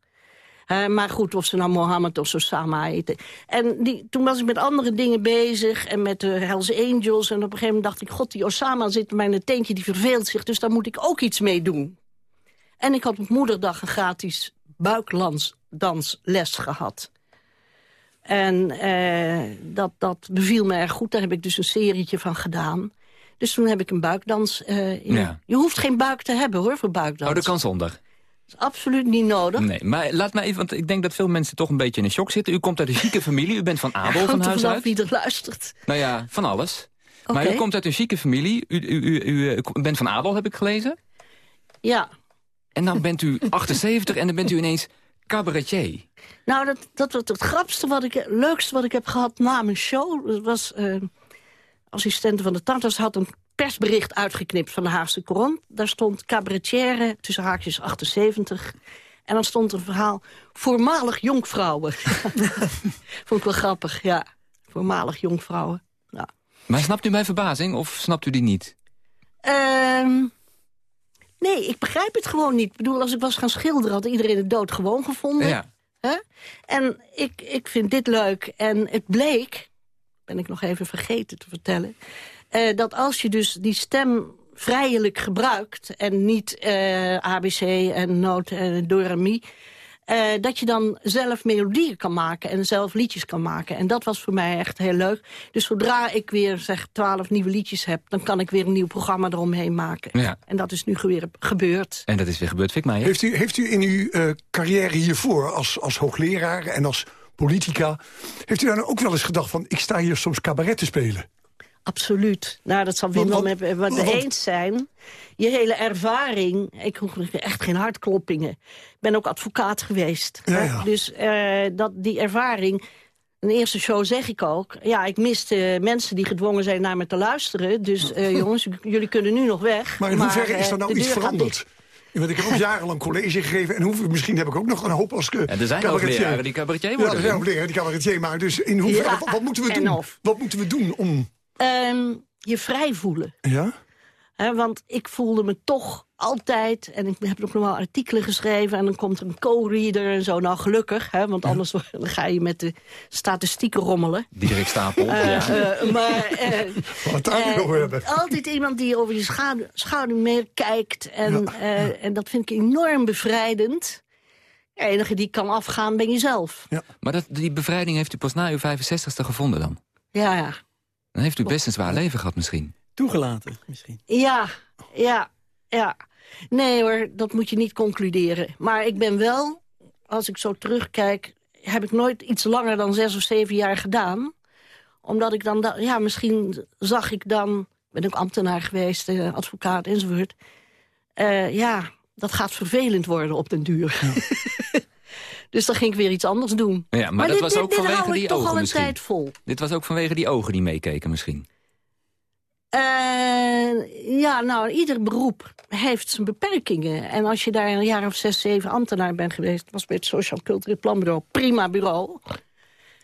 Maar goed, of ze nou Mohammed of Osama heten. En die, toen was ik met andere dingen bezig. En met de Hells Angels. En op een gegeven moment dacht ik... God, die Osama zit bij een teentje, die verveelt zich. Dus daar moet ik ook iets mee doen. En ik had op moederdag een gratis buikdansles gehad. En eh, dat, dat beviel me erg goed. Daar heb ik dus een serietje van gedaan. Dus toen heb ik een buikdans. eh. Ja. Je hoeft geen buik te hebben hoor, voor buikdans. Oh, dat kan. Dat is absoluut niet nodig. Nee, maar laat me even, want ik denk dat veel mensen toch een beetje in een shock zitten. U komt uit een chique familie, u bent van adel van huis uit. wie er luistert. Nou ja, van alles. Maar u komt uit een chique familie, u, u, u, u, bent van adel, heb ik gelezen. Ja. En dan bent u [LAUGHS] 78 en dan bent u ineens cabaretier. Nou, dat, dat was het grapste, wat ik, leukste wat ik heb gehad na mijn show. Dat was, eh assistente van de Tartars had een persbericht uitgeknipt van de Haagse Courant. Daar stond cabaretière, tussen haakjes 78. En dan stond een verhaal, voormalig jonkvrouwen. [LAUGHS] Vond ik wel grappig, ja. Voormalig jonkvrouwen. Ja. Maar snapt u mijn verbazing of snapt u die niet? Ehm, nee, ik begrijp het gewoon niet. Ik bedoel, als ik was gaan schilderen, had iedereen het dood gewoon gevonden. Ja. Hè? En ik, ik vind dit leuk. En het bleek, ben ik nog even vergeten te vertellen... eh, dat als je dus die stem vrijelijk gebruikt... en niet eh, ABC en noot en do re mi... eh, dat je dan zelf melodieën kan maken en zelf liedjes kan maken. En dat was voor mij echt heel leuk. Dus zodra ik weer zeg twaalf nieuwe liedjes heb... dan kan ik weer een nieuw programma eromheen maken. Ja. En dat is nu weer gebeurd. En dat is weer gebeurd, Fik Meijer. Heeft u, heeft u in uw eh, carrière hiervoor als, als hoogleraar en als politica... heeft u dan ook wel eens gedacht van... ik sta hier soms cabaret te spelen? Absoluut. Nou, dat zal Wim wel met wat want- eens zijn. Je hele ervaring, ik hoef echt geen hartkloppingen. Ik ben ook advocaat geweest. Ja. Dus eh, dat, die ervaring... Een eerste show zeg ik ook. Ja, ik miste mensen die gedwongen zijn naar me te luisteren. Dus eh, jongens, jullie kunnen nu nog weg. Maar in hoeverre is eh, er nou de iets veranderd? Want ik heb ook [LAUGHS] jarenlang college gegeven. En hoeveel, misschien heb ik ook nog een hoop als En er zijn ook leraren die cabaretier Ja, worden. er zijn ook leraren die cabaretier maken. Dus in hoeverre, Ja, wat, wat moeten we en doen? of. Wat moeten we doen om... Ehm, je vrij voelen. Ja? Hè, want ik voelde me toch altijd. En ik heb ook nog wel artikelen geschreven. En dan komt er een co-reader en zo. Nou, gelukkig, hè, want anders [LAUGHS] dan ga je met de statistieken rommelen. Diederik Stapel. Eh, ja. eh, maar eh, [LAUGHS] Wat daar hebben. altijd iemand die over je schouder, schouder meekijkt. En, eh, en dat vind ik enorm bevrijdend. De enige die kan afgaan ben jezelf. Maar dat, die bevrijding heeft u pas na uw 65ste gevonden dan? Ja, ja. Dan heeft u best een zwaar leven gehad misschien. Toegelaten, misschien. Ja, ja, ja. Nee hoor, dat moet je niet concluderen. Maar ik ben wel, als ik zo terugkijk... heb ik nooit iets langer dan zes of zeven jaar gedaan. Omdat ik dan... da- Ja, misschien zag ik dan... ben ook ambtenaar geweest, eh, advocaat enzovoort. Eh, ja, dat gaat vervelend worden op den duur. [LAUGHS] dus dan ging ik weer iets anders doen. Ja, maar, dat dit, was ook dit vanwege ik die toch ogen al een misschien. tijd vol. Dit was ook vanwege die ogen die meekeken misschien. Eh, ja, nou, ieder beroep heeft zijn beperkingen. En als je daar een jaar of zes, zeven ambtenaar bent geweest... was bij het Sociaal Cultureel Planbureau, prima bureau...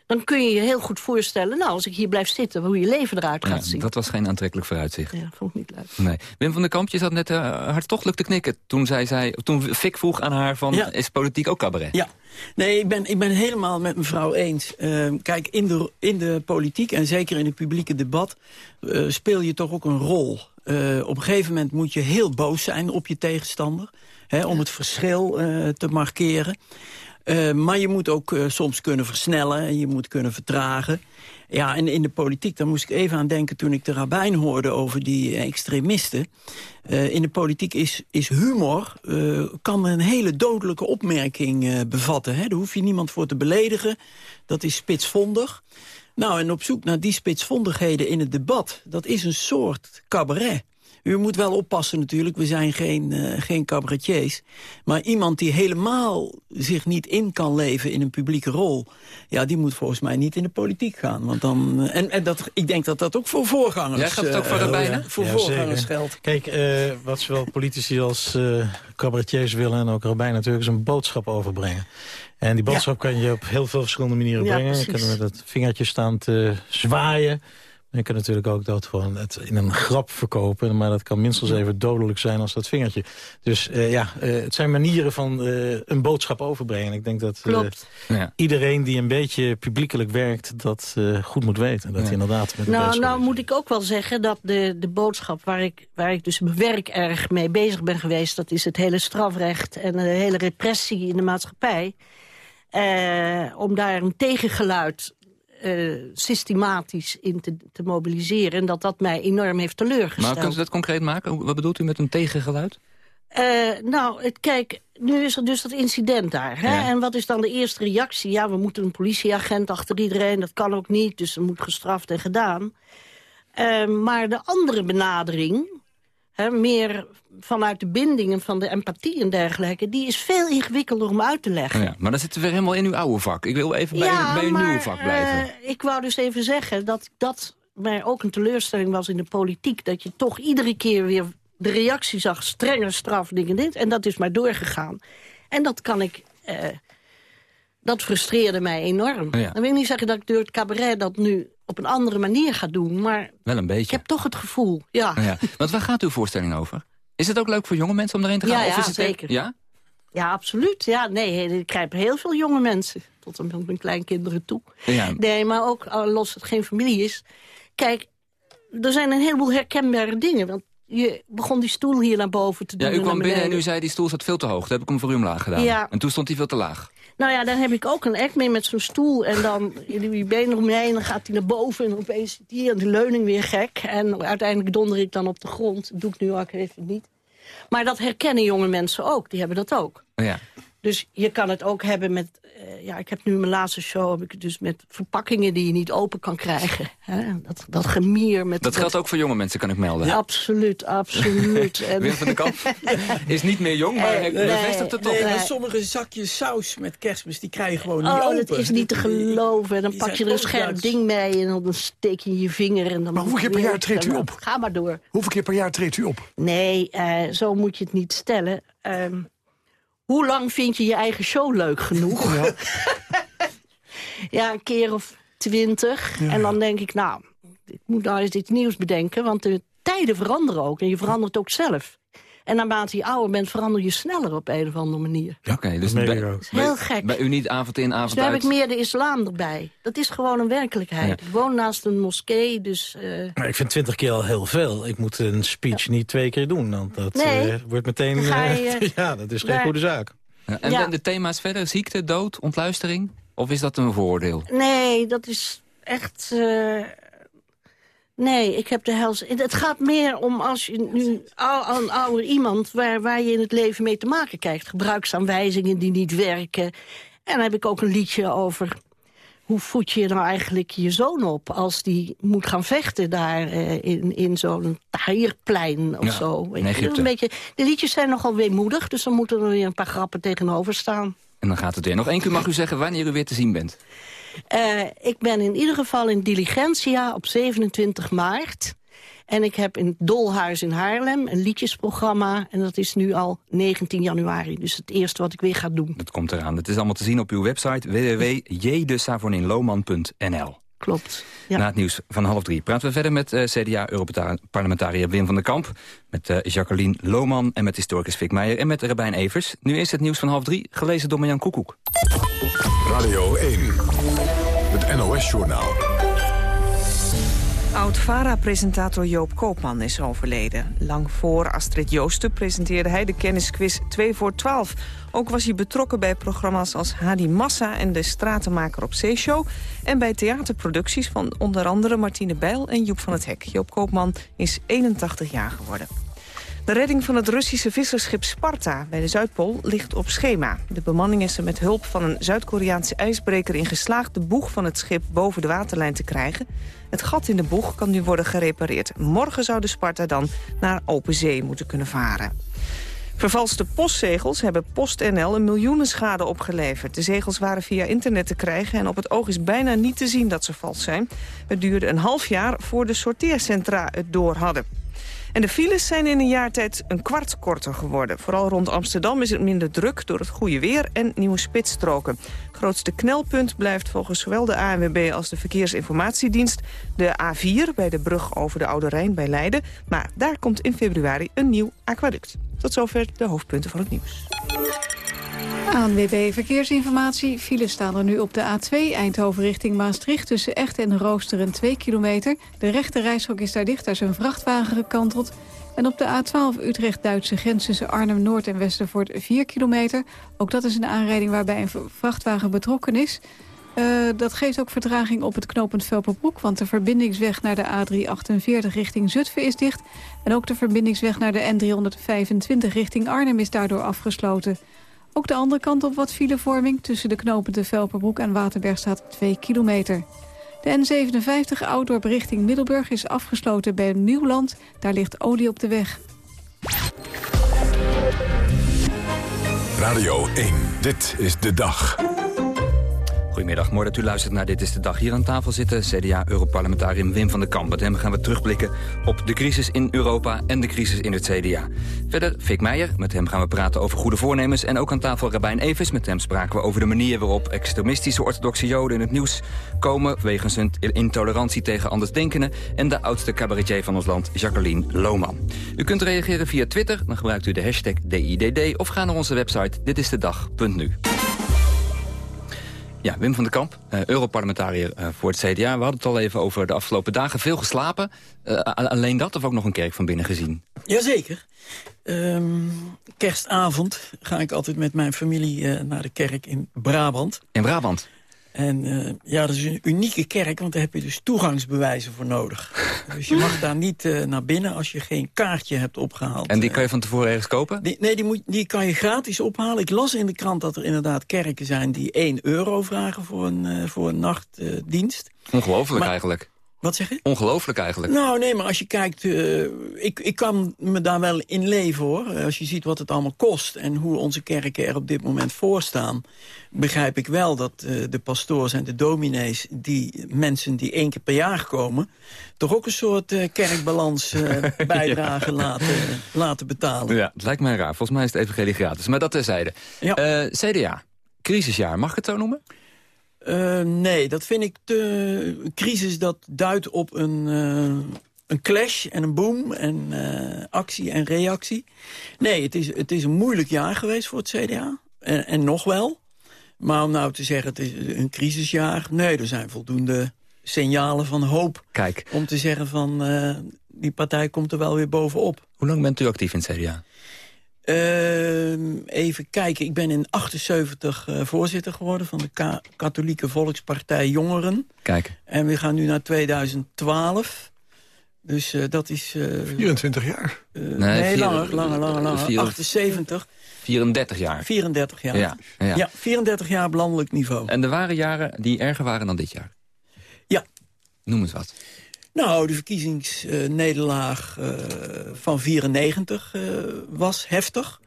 dan kun je je heel goed voorstellen... nou, als ik hier blijf zitten, hoe je leven eruit gaat Ja, zien. dat was geen aantrekkelijk vooruitzicht. Ja, vond ik niet leuk. Nee. Wim van der Kamp, je zat net uh, hartstochtelijk te knikken... toen, zij zei, toen Fik vroeg aan haar van, Ja. is politiek ook cabaret? Ja, nee, ik ben, ik ben helemaal met mevrouw eens. Eh, kijk, in de, in de politiek en zeker in het publieke debat... eh, speel je toch ook een rol. Eh, op een gegeven moment moet je heel boos zijn op je tegenstander... Hè, om het verschil eh, te markeren. Eh, maar je moet ook eh, soms kunnen versnellen en je moet kunnen vertragen. Ja, en in de politiek, daar moest ik even aan denken... toen ik de rabbijn hoorde over die extremisten. Eh, in de politiek is, is humor, eh, kan een hele dodelijke opmerking bevatten. Hè? Daar hoef je niemand voor te beledigen. Dat is spitsvondig. Nou, en op zoek naar die spitsvondigheden in het debat... dat is een soort cabaret. U moet wel oppassen natuurlijk, we zijn geen, eh, geen cabaretiers. Maar iemand die helemaal zich niet in kan leven in een publieke rol... ja, die moet volgens mij niet in de politiek gaan. Want dan, eh, en en dat, ik denk dat dat ook voor voorgangers... Jij gaat het ook voor eh, rabbijnen? Voor Ja, voorgangers zeker. geldt. Kijk, eh, wat zowel politici als eh cabaretiers willen... en ook rabbijn natuurlijk, is een boodschap overbrengen. En die boodschap kan je op heel veel verschillende manieren Ja, brengen. Je precies. kan met het vingertje staan te zwaaien. Je kan natuurlijk ook dat gewoon het in een grap verkopen. Maar dat kan minstens even dodelijk zijn als dat vingertje. Dus eh, ja, eh, het zijn manieren van eh, een boodschap overbrengen. En ik denk dat eh, Klopt. Ja. iedereen die een beetje publiekelijk werkt... dat eh, goed moet weten. Dat Ja. hij inderdaad met Nou, nou moet ik ook wel zeggen dat de, de boodschap waar ik, waar ik dus mijn werk erg mee bezig ben geweest... dat is het hele strafrecht en de hele repressie in de maatschappij. Eh, om daar een tegengeluid eh, systematisch in te, te mobiliseren. En dat dat mij enorm heeft teleurgesteld. Maar kunt u dat concreet maken? Wat bedoelt u met een tegengeluid? Eh, nou, het, kijk, nu is er dus dat incident daar. Hè? Ja. En wat is dan de eerste reactie? Ja, we moeten een politieagent achter iedereen. Dat kan ook niet, dus er moet gestraft en gedaan. Eh, maar de andere benadering, meer vanuit de bindingen van de empathie en dergelijke... die is veel ingewikkelder om uit te leggen. Ja, maar dan zitten we weer helemaal in uw oude vak. Ik wil even bij, uw- bij uw nieuwe vak blijven. eh, ik wou dus even zeggen dat dat mij ook een teleurstelling was in de politiek. Dat je toch iedere keer weer de reactie zag, strenger straf, dingen dit. En dat is maar doorgegaan. En dat kan ik... eh, dat frustreerde mij enorm. Ja. Dan wil ik niet zeggen dat ik door het cabaret dat nu op een andere manier ga doen. Maar Wel een ik beetje. heb toch het gevoel, ja. Ja. Want waar gaat uw voorstelling over? Is het ook leuk voor jonge mensen om erin te gaan? Ja, of ja, is het zeker. Ja? Ja, absoluut. Ja, nee, ik krijg heel veel jonge mensen. Tot aan mijn kleinkinderen toe. Ja. Nee, maar ook al los het geen familie is. Kijk, er zijn een heleboel herkenbare dingen. Want je begon die stoel hier naar boven te doen. Ja, u en kwam binnen en u zei die stoel zat veel te hoog. Dat heb ik hem voor u omlaag gedaan. Ja. En toen stond hij veel te laag. Nou ja, daar heb ik ook een act mee met zo'n stoel. En dan je benen omheen, dan gaat hij naar boven. En opeens zit hier de leuning weer gek. En uiteindelijk donder ik dan op de grond. Dat doe ik nu ook even niet. Maar dat herkennen jonge mensen ook. Die hebben dat ook. Ja. Dus je kan het ook hebben met... eh, ja, ik heb nu mijn laatste show heb ik dus met verpakkingen die je niet open kan krijgen. [LAUGHS] Hè? Dat, dat gemier met... Dat geldt ook voor jonge mensen, kan ik melden. Absoluut, absoluut. [LAUGHS] En- Wim van den Kamp [LAUGHS] is niet meer jong, maar hij Nee, bevestigt het toch. Nee, Nee. maar sommige zakjes saus met kerstmis, die krijg je gewoon niet Oh, open. dat is niet te geloven. En dan pak je er een scherp ding mee en dan steek je je vinger. En dan Maar hoeveel keer per jaar treedt u op? Ga maar door. Hoeveel keer per jaar treedt u op? Nee, eh, zo moet je het niet stellen. Ehm, hoe lang vind je je eigen show leuk genoeg? Ja. [LAUGHS] Ja, een keer of twintig. En dan denk ik, nou, ik moet nou eens iets nieuws bedenken. Want de tijden veranderen ook. En je verandert ook zelf. En naarmate je ouder bent, verander je sneller op een of andere manier. Oké, dus bij, ook. is heel gek. bij u niet avond in, Dus avond nu heb uit. ik meer de islam erbij. Dat is gewoon een werkelijkheid. Ik woon naast een moskee, dus... eh, Maar ik vind 20 keer al heel veel. Ik moet een speech niet twee keer doen. Want dat Nee. eh, wordt meteen... Je, eh, [LAUGHS] ja, dat is geen daar- goede zaak. Ja, en Ja. de, thema's verder? Ziekte, dood, ontluistering? Of is dat een vooroordeel? Nee, dat is echt... eh, Nee, ik heb de hels... Het gaat meer om als je nu ou- een ouder iemand... Waar, waar je in het leven mee te maken krijgt. Gebruiksaanwijzingen die niet werken. En dan heb ik ook een liedje over... Hoe voed je nou eigenlijk je zoon op als die moet gaan vechten daar eh, in, in zo'n Tahrirplein of Ja, zo? In? Egypte. Een beetje, de liedjes zijn nogal weemoedig, dus dan moeten er weer een paar grappen tegenover staan. En dan gaat het weer. Nog één keer mag u zeggen wanneer u weer te zien bent. Eh, ik ben in ieder geval in Diligentia op 27 maart. En ik heb in het Dolhuis in Haarlem een liedjesprogramma. En dat is nu al 19 januari. Dus het eerste wat ik weer ga doen. Dat komt eraan. Het is allemaal te zien op uw website www.jedesavoninloman.nl. Klopt. Ja. Na het nieuws van half drie praten we verder met eh, CDA-Europarlementariër Wim van den Kamp... met eh, Jacqueline Lohman en met historicus Fik Meijer en met Rebijn Evers. Nu is het nieuws van half drie, gelezen door Marjan Koekoek. Radio 1. NOS-journaal. Oud-VARA-presentator Joop Koopman is overleden. Lang voor Astrid Joosten presenteerde hij de kennisquiz 2 voor 12. Ook was hij betrokken bij programma's als Hadi Massa en de Stratenmaker op Zeeshow... en bij theaterproducties van onder andere Martine Bijl en Joep van het Hek. Joop Koopman is 81 jaar geworden. De redding van het Russische visserschip Sparta bij de Zuidpool ligt op schema. De bemanning is er met hulp van een Zuid-Koreaanse ijsbreker in geslaagd... de boeg van het schip boven de waterlijn te krijgen. Het gat in de boeg kan nu worden gerepareerd. Morgen zou de Sparta dan naar open zee moeten kunnen varen. Vervalste postzegels hebben PostNL een miljoenenschade opgeleverd. De zegels waren via internet te krijgen en op het oog is bijna niet te zien dat ze vals zijn. Het duurde een half jaar voor de sorteercentra het door hadden. En de files zijn in een jaar tijd een kwart korter geworden. Vooral rond Amsterdam is het minder druk door het goede weer en nieuwe spitsstroken. Grootste knelpunt blijft volgens zowel de ANWB als de Verkeersinformatiedienst... de A4 bij de brug over de Oude Rijn bij Leiden. Maar daar komt in februari een nieuw aquaduct. Tot zover de hoofdpunten van het nieuws. ANWB Verkeersinformatie. Files staan er nu op de A2 Eindhoven richting Maastricht... tussen Echt en Roosteren 2 kilometer. De rechte reishok is daar dicht, daar is een vrachtwagen gekanteld. En op de A12 Utrecht-Duitse grens tussen Arnhem-Noord en Westervoort 4 kilometer. Ook dat is een aanrijding waarbij een vrachtwagen betrokken is. Uh, dat geeft ook vertraging op het knooppunt Velperbroek... want de verbindingsweg naar de A348 richting Zutphen is dicht. En ook de verbindingsweg naar de N325 richting Arnhem is daardoor afgesloten. Ook de andere kant op wat filevorming. Tussen de knooppunten Velperbroek en Waterberg staat 2 kilometer. De N57 Oudorp richting Middelburg is afgesloten bij Nieuwland. Daar ligt olie op de weg. Radio 1, dit is de dag. Goedemiddag, mooi dat u luistert naar Dit is de Dag. Hier aan tafel zitten CDA-europarlementariër Wim van den Kamp. Met hem gaan we terugblikken op de crisis in Europa en de crisis in het CDA. Verder Fik Meijer, met hem gaan we praten over goede voornemens. En ook aan tafel Rabijn Evers, met hem spraken we over de manier waarop extremistische orthodoxe joden in het nieuws komen... wegens hun intolerantie tegen andersdenkenden. En de oudste cabaretier van ons land, Jacqueline Lohman. U kunt reageren via Twitter, dan gebruikt u de hashtag DIDD... of ga naar onze website ditistedag.nu. Ja, Wim van den Kamp, uh, Europarlementariër uh, voor het CDA. We hadden het al even over de afgelopen dagen. Veel geslapen. Uh, alleen dat of ook nog een kerk van binnen gezien? Jazeker. Um, kerstavond ga ik altijd met mijn familie naar de kerk in Brabant. In Brabant? En uh, ja, dat is een unieke kerk, want daar heb je dus toegangsbewijzen voor nodig. [LAUGHS] dus je mag daar niet uh, naar binnen als je geen kaartje hebt opgehaald. En die kan je van tevoren ergens kopen? Die, nee, die, moet, die kan je gratis ophalen. Ik las in de krant dat er inderdaad kerken zijn die 1 euro vragen voor een, uh, voor een nachtdienst. Ongelooflijk maar, eigenlijk. Wat zeg je? Ongelooflijk eigenlijk. Nou, nee, maar als je kijkt... Uh, ik, ik kan me daar wel in leven, hoor. Als je ziet wat het allemaal kost... en hoe onze kerken er op dit moment voor staan... begrijp ik wel dat uh, de pastoors en de dominees... die mensen die één keer per jaar komen... toch ook een soort uh, kerkbalans [LAUGHS] [LAUGHS] bijdrage ja. laten, laten betalen. Ja, het lijkt mij raar. Volgens mij is het evangelie gratis. Maar dat terzijde. Ja. CDA, crisisjaar, mag ik het zo noemen? Uh, nee, dat vind ik te... crisis dat duidt op een, uh, een clash en een boom en uh, actie en reactie. Nee, het is, het is een moeilijk jaar geweest voor het CDA. En, en nog wel. Maar om nou te zeggen, het is een crisisjaar... nee, er zijn voldoende signalen van hoop. Kijk. Om te zeggen van, die partij komt er wel weer bovenop. Hoe lang bent u actief in het CDA? Uh, even kijken, ik ben in 78 uh, voorzitter geworden... van de Ka Katholieke Volkspartij Jongeren. Kijk. En we gaan nu naar 2012. Dus uh, dat is... 24 jaar? nee, nee vier, langer, langer, langer, langer. Vier, 78. 34 jaar. 34 jaar. Ja, ja. ja, 34 jaar op landelijk niveau. En er waren jaren die erger waren dan dit jaar? Ja. Noem eens wat. Nou, de verkiezingsnederlaag uh, van 94 uh, was heftig.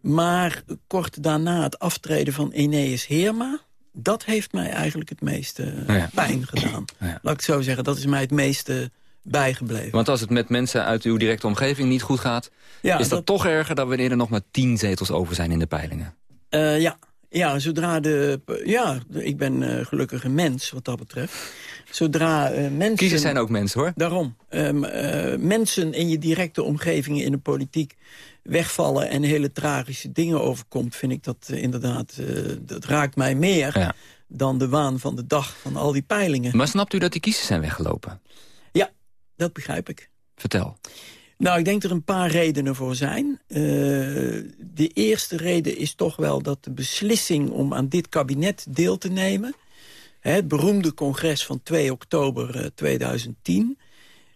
Maar kort daarna het aftreden van Eneas Heerma... dat heeft mij eigenlijk het meeste ja. pijn gedaan. Ja. Laat ik zo zeggen, dat is mij het meeste bijgebleven. Want als het met mensen uit uw directe omgeving niet goed gaat... Ja, is dat, dat, toch erger dan wanneer er nog maar tien zetels over zijn in de peilingen? Uh, ja. Ja, zodra de... Ja, ik ben uh, gelukkig een mens wat dat betreft. Zodra uh, mensen... Kiezers zijn ook mensen, hoor. Daarom. Um, mensen in je directe omgeving in de politiek wegvallen... en hele tragische dingen overkomt, vind ik dat inderdaad... dat raakt mij meer ja. dan de waan van de dag van al die peilingen. Maar snapt u dat die kiezers zijn weggelopen? Dat begrijp ik. Vertel. Nou, ik denk er een paar redenen voor zijn. Uh, de eerste reden is toch wel dat de beslissing om aan dit kabinet deel te nemen... Hè, het beroemde congres van 2 oktober uh, 2010...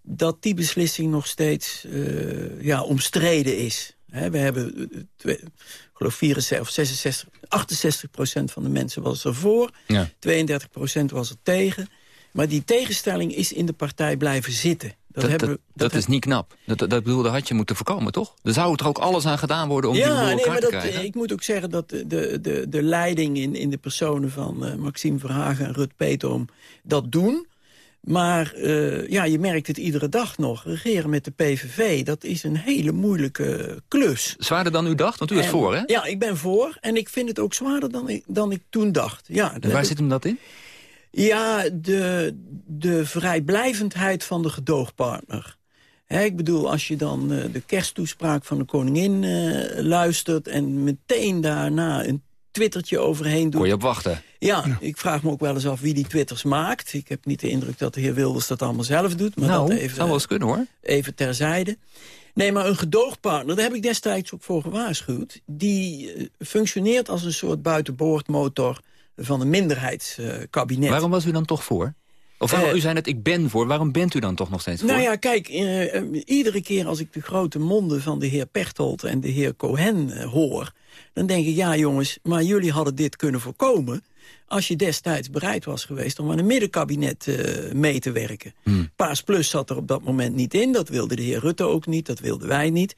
dat die beslissing nog steeds uh, ja, omstreden is. Hè, we hebben, twee, ik geloof 64 of 66, 68 procent van de mensen was er voor. Ja. 32 procent was er tegen. Maar die tegenstelling is in de partij blijven zitten. Dat, dat, hebben, dat, is niet knap. Dat, dat bedoel, dat had je moeten voorkomen, toch? Er zou er ook alles aan gedaan worden om ja, die boel nee, maar te krijgen. Ik moet ook zeggen dat de, de, de, leiding in, in de personen van uh, Maxime Verhagen en Rut Petom dat doen. Maar uh, ja, je merkt het iedere dag nog. Regeren met de PVV, dat is een hele moeilijke klus. Zwaarder dan u dacht? Want u is voor, hè? Ja, ik ben voor. En ik vind het ook zwaarder dan ik, dan ik toen dacht. Ja, en waar zit hem dat in? Ja, de, de vrijblijvendheid van de gedoogpartner. He, ik bedoel, als je dan uh, de kersttoespraak van de koningin uh, luistert... en meteen daarna een twittertje overheen doet... Kon je op wachten? Ja, ja, ik vraag me ook wel eens af wie die twitters maakt. Ik heb niet de indruk dat de heer Wilders dat allemaal zelf doet. Maar nou, dat even, zou wel eens kunnen, hoor. Even terzijde. Nee, maar een gedoogpartner, daar heb ik destijds ook voor gewaarschuwd... die uh, functioneert als een soort buitenboordmotor van een minderheidskabinet. Waarom was u dan toch voor? Of waarom, uh, u zei net, ik ben voor. Waarom bent u dan toch nog steeds voor? Nou ja, kijk, uh, uh, iedere keer als ik de grote monden van de heer Pechtold en de heer Cohen hoor... dan denk ik, ja jongens, maar jullie hadden dit kunnen voorkomen... als je destijds bereid was geweest om aan een middenkabinet mee te werken. Hmm. Paas Plus zat er op dat moment niet in. Dat wilde de heer Rutte ook niet, dat wilden wij niet.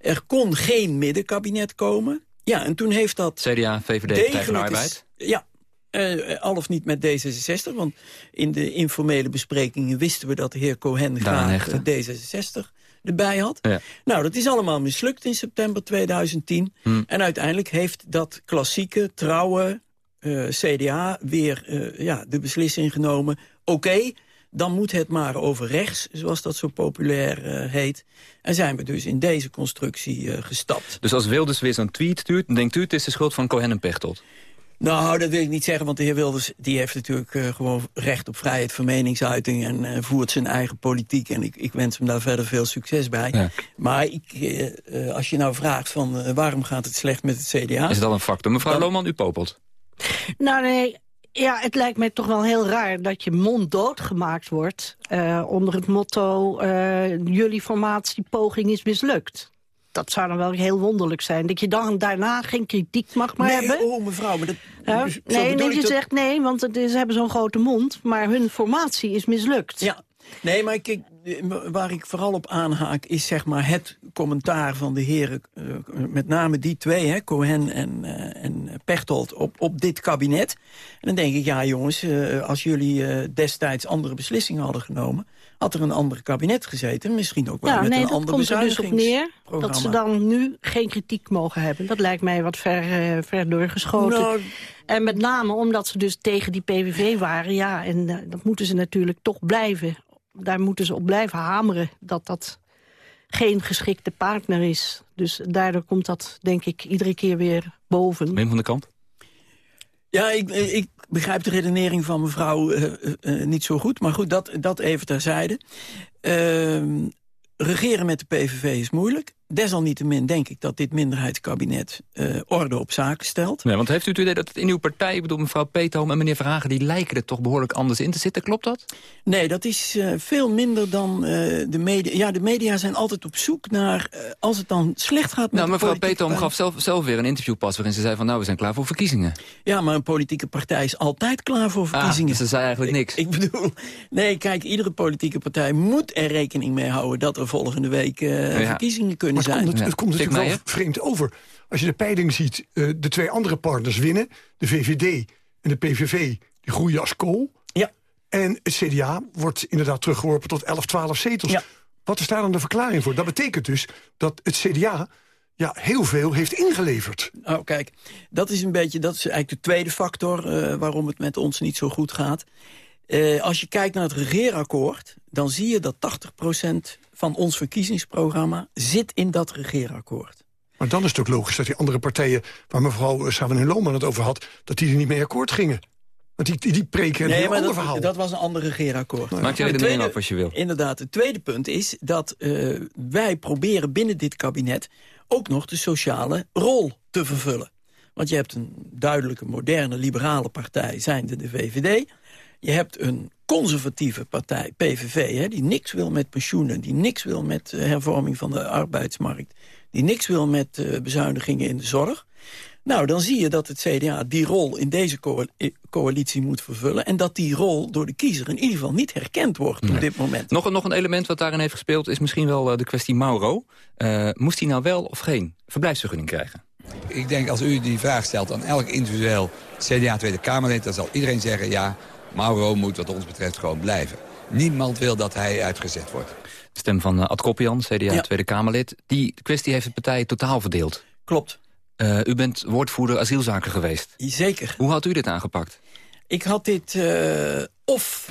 Er kon geen middenkabinet komen. Ja, en toen heeft dat... CDA, VVD, Partij van Arbeid? Ja, uh, al of niet met D66. Want in de informele besprekingen wisten we dat de heer Cohen graag D66 erbij had. Ja. Nou, dat is allemaal mislukt in september 2010. Hmm. En uiteindelijk heeft dat klassieke, trouwe uh, CDA weer uh, ja, de beslissing genomen... oké, okay, dan moet het maar over rechts, zoals dat zo populair uh, heet. En zijn we dus in deze constructie gestapt. Dus als Wilders weer zo'n tweet stuurt, denkt u het is de schuld van Cohen en Pechtold? Nou, dat wil ik niet zeggen, want de heer Wilders die heeft natuurlijk uh, gewoon recht op vrijheid van meningsuiting en uh, voert zijn eigen politiek. En ik, ik, wens hem daar verder veel succes bij. Ja. Maar ik, uh, als je nou vraagt van waarom gaat het slecht met het CDA... Is dat een factor? Mevrouw dan... Lohman, u popelt. Nou nee, ja, het lijkt mij toch wel heel raar dat je monddood gemaakt wordt... onder het motto, jullie formatiepoging is mislukt dat zou dan wel heel wonderlijk zijn. Dat je dan daarna geen kritiek mag meer nee, hebben. oh mevrouw, maar dat... Ja, nee, nee, je dat... zegt nee, want het is, ze hebben zo'n grote mond. Maar hun formatie is mislukt. Ja, nee, maar kijk, waar ik vooral op aanhaak... is zeg maar het commentaar van de heren... Uh, met name die twee, hè, Cohen en, uh, en Pechtold, op, op dit kabinet. En dan denk ik, ja jongens, uh, als jullie destijds andere beslissingen hadden genomen had er een ander kabinet gezeten. Misschien ook wel ja, met nee, een ander komt er dus op neer dat ze dan nu geen kritiek mogen hebben. Dat lijkt mij wat ver, ver doorgeschoten. Nou, en met name omdat ze dus tegen die PVV waren. Ja, en dat moeten ze natuurlijk toch blijven. Daar moeten ze op blijven hameren dat dat geen geschikte partner is. Dus daardoor komt dat, denk ik, iedere keer weer boven. Wim van der Kant? Ja, ik, ik begrijp de redenering van mevrouw uh, uh, niet zo goed. Maar goed, dat, dat even terzijde. Uh, regeren met de PVV is moeilijk. Desalniettemin denk ik dat dit minderheidskabinet uh, orde op zaken stelt. Nee, want heeft u het idee dat het in uw partij, ik bedoel mevrouw Peethoom en meneer Verhagen... die lijken er toch behoorlijk anders in te zitten, klopt dat? Nee, dat is uh, veel minder dan uh, de media. Ja, de media zijn altijd op zoek naar, als het dan slecht gaat met nou, mevrouw Peethoom gaf zelf, zelf weer een interview pas... waarin ze zei van nou, we zijn klaar voor verkiezingen. Ja, maar een politieke partij is altijd klaar voor verkiezingen. Ah, dus ze zei eigenlijk niks. Ik, ik, bedoel, nee, kijk, iedere politieke partij moet er rekening mee houden... dat er volgende week ja. verkiezingen kunnen maar zijn. Het, het komt natuurlijk wel vreemd over. Als je de peiling ziet, uh, de twee andere partners winnen. De VVD en de PVV, die groeien als kool. Ja. En het CDA wordt inderdaad teruggeworpen tot 11, 12 zetels. Ja. Wat is daar dan de verklaring voor? Dat betekent dus dat het CDA ja, heel veel heeft ingeleverd. Oh, kijk, dat is een beetje, dat is eigenlijk de tweede factor... Uh, waarom het met ons niet zo goed gaat. Uh, als je kijkt naar het regeerakkoord... dan zie je dat 80% van ons verkiezingsprogramma zit in dat regeerakkoord. Maar dan is het ook logisch dat die andere partijen... waar mevrouw Samen Lohman het over had... dat die er niet mee akkoord gingen. Want die, die, die preken een nee, heel maar ander dat, verhaal. dat was een ander regeerakkoord. Nou, Maak je er tweede af als je wil. Inderdaad, het tweede punt is dat uh, wij proberen binnen dit kabinet... ook nog de sociale rol te vervullen. Want je hebt een duidelijke, moderne, liberale partij, zijnde de VVD... Je hebt een conservatieve partij, PVV, hè, die niks wil met pensioenen... die niks wil met uh, hervorming van de arbeidsmarkt... die niks wil met uh, bezuinigingen in de zorg. Nou, dan zie je dat het CDA die rol in deze co coalitie moet vervullen... en dat die rol door de kiezer in ieder geval niet herkend wordt nee. op dit moment. Nog, nog een element wat daarin heeft gespeeld is misschien wel de kwestie Mauro. moest hij nou wel of geen verblijfsvergunning krijgen? Ik denk als u die vraag stelt aan elk individueel CDA Tweede Kamerlid... dan zal iedereen zeggen ja... Mauro moet wat ons betreft gewoon blijven. Niemand wil dat hij uitgezet wordt. De stem van uh, Ad Koppian, CDA ja. Tweede Kamerlid. Die kwestie heeft de partij totaal verdeeld. Klopt. Uh, u bent woordvoerder asielzaken geweest. Zeker. Hoe had u dit aangepakt? Ik had dit uh, of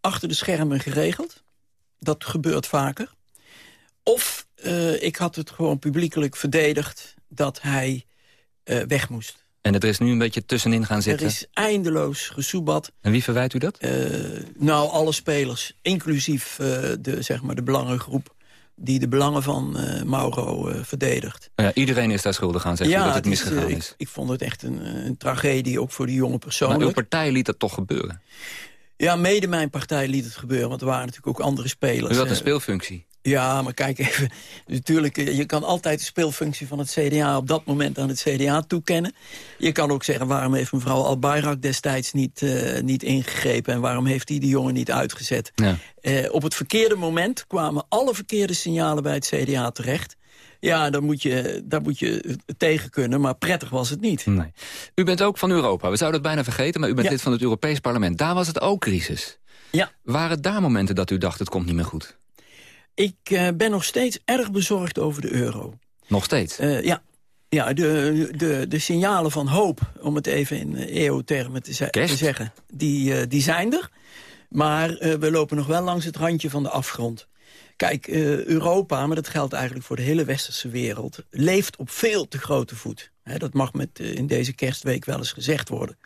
achter de schermen geregeld. Dat gebeurt vaker. Of ik had het gewoon publiekelijk verdedigd dat hij weg moest. En er is nu een beetje tussenin gaan zitten. Er is eindeloos gesoebat. En wie verwijt u dat? Uh, nou, alle spelers. Inclusief uh, de, zeg maar, de belangengroep die de belangen van uh, Mauro verdedigt. Ja, iedereen is daar schuldig aan, zegt ja, u, dat het, het misgegaan is, is. Ik, ik, vond het echt een, een, tragedie, ook voor die jonge persoon. Maar uw partij liet dat toch gebeuren? Ja, mede mijn partij liet het gebeuren, want er waren natuurlijk ook andere spelers. U had een speelfunctie. Ja, maar kijk even. Natuurlijk, je kan altijd de speelfunctie van het CDA op dat moment aan het CDA toekennen. Je kan ook zeggen, waarom heeft mevrouw Al-Bayrak destijds niet, uh, niet ingegrepen... en waarom heeft hij die jongen niet uitgezet? Ja. Uh, op het verkeerde moment kwamen alle verkeerde signalen bij het CDA terecht. Ja, daar moet, je, daar moet je tegen kunnen, maar prettig was het niet. Nee. U bent ook van Europa. We zouden het bijna vergeten, maar u bent ja. lid van het Europees Parlement. Daar was het ook crisis. Ja. Waren daar momenten dat u dacht, het komt niet meer goed? Ik uh, ben nog steeds erg bezorgd over de euro. Nog steeds? Uh, ja. Ja, de, de, de signalen van hoop, om het even in EO-termen te, ze te, zeggen, die, uh, die zijn er. Maar we lopen nog wel langs het randje van de afgrond. Kijk, Europa, maar dat geldt eigenlijk voor de hele westerse wereld... leeft op veel te grote voet. He, dat mag met, in deze kerstweek wel eens gezegd worden.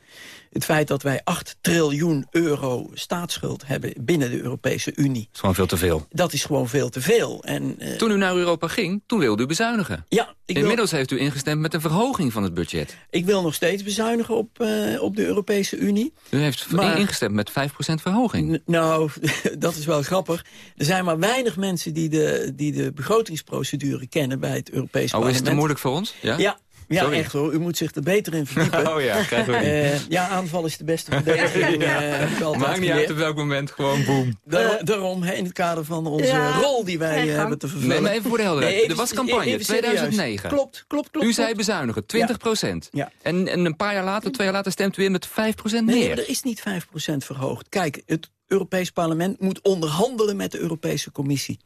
Het feit dat wij 8 triljoen euro staatsschuld hebben binnen de Europese Unie. Dat is gewoon veel te veel. Dat is gewoon veel te veel. En, uh, toen u naar Europa ging, toen wilde u bezuinigen. Ja. Ik Inmiddels wil... heeft u ingestemd met een verhoging van het budget. Ik wil nog steeds bezuinigen op, uh, op de Europese Unie. U heeft maar... ingestemd met 5% verhoging. nou, [LAUGHS] dat is wel grappig. Er zijn maar weinig mensen die de, die de begrotingsprocedure kennen bij het Europees oh, Parlement. is het te moeilijk voor ons? Ja. ja. Ja, Sorry. echt hoor. U moet zich er beter in verdiepen. [LAUGHS] Oh ja, uh, Ja, aanval is de beste verdediging. [LAUGHS] uh, Maakt niet uit op welk moment, gewoon boom. Daar, daarom, in het kader van onze ja, rol die wij uh, hebben te vervullen. Nee, maar even voor de helderheid. Nee, er was campagne, 2009. Klopt, klopt, klopt. U zei bezuinigen, 20 procent. Ja. En, en een paar jaar later, twee jaar later, stemt u weer met 5 procent meer. Nee, er is niet 5 procent verhoogd. Kijk, het Europees Parlement moet onderhandelen met de Europese Commissie.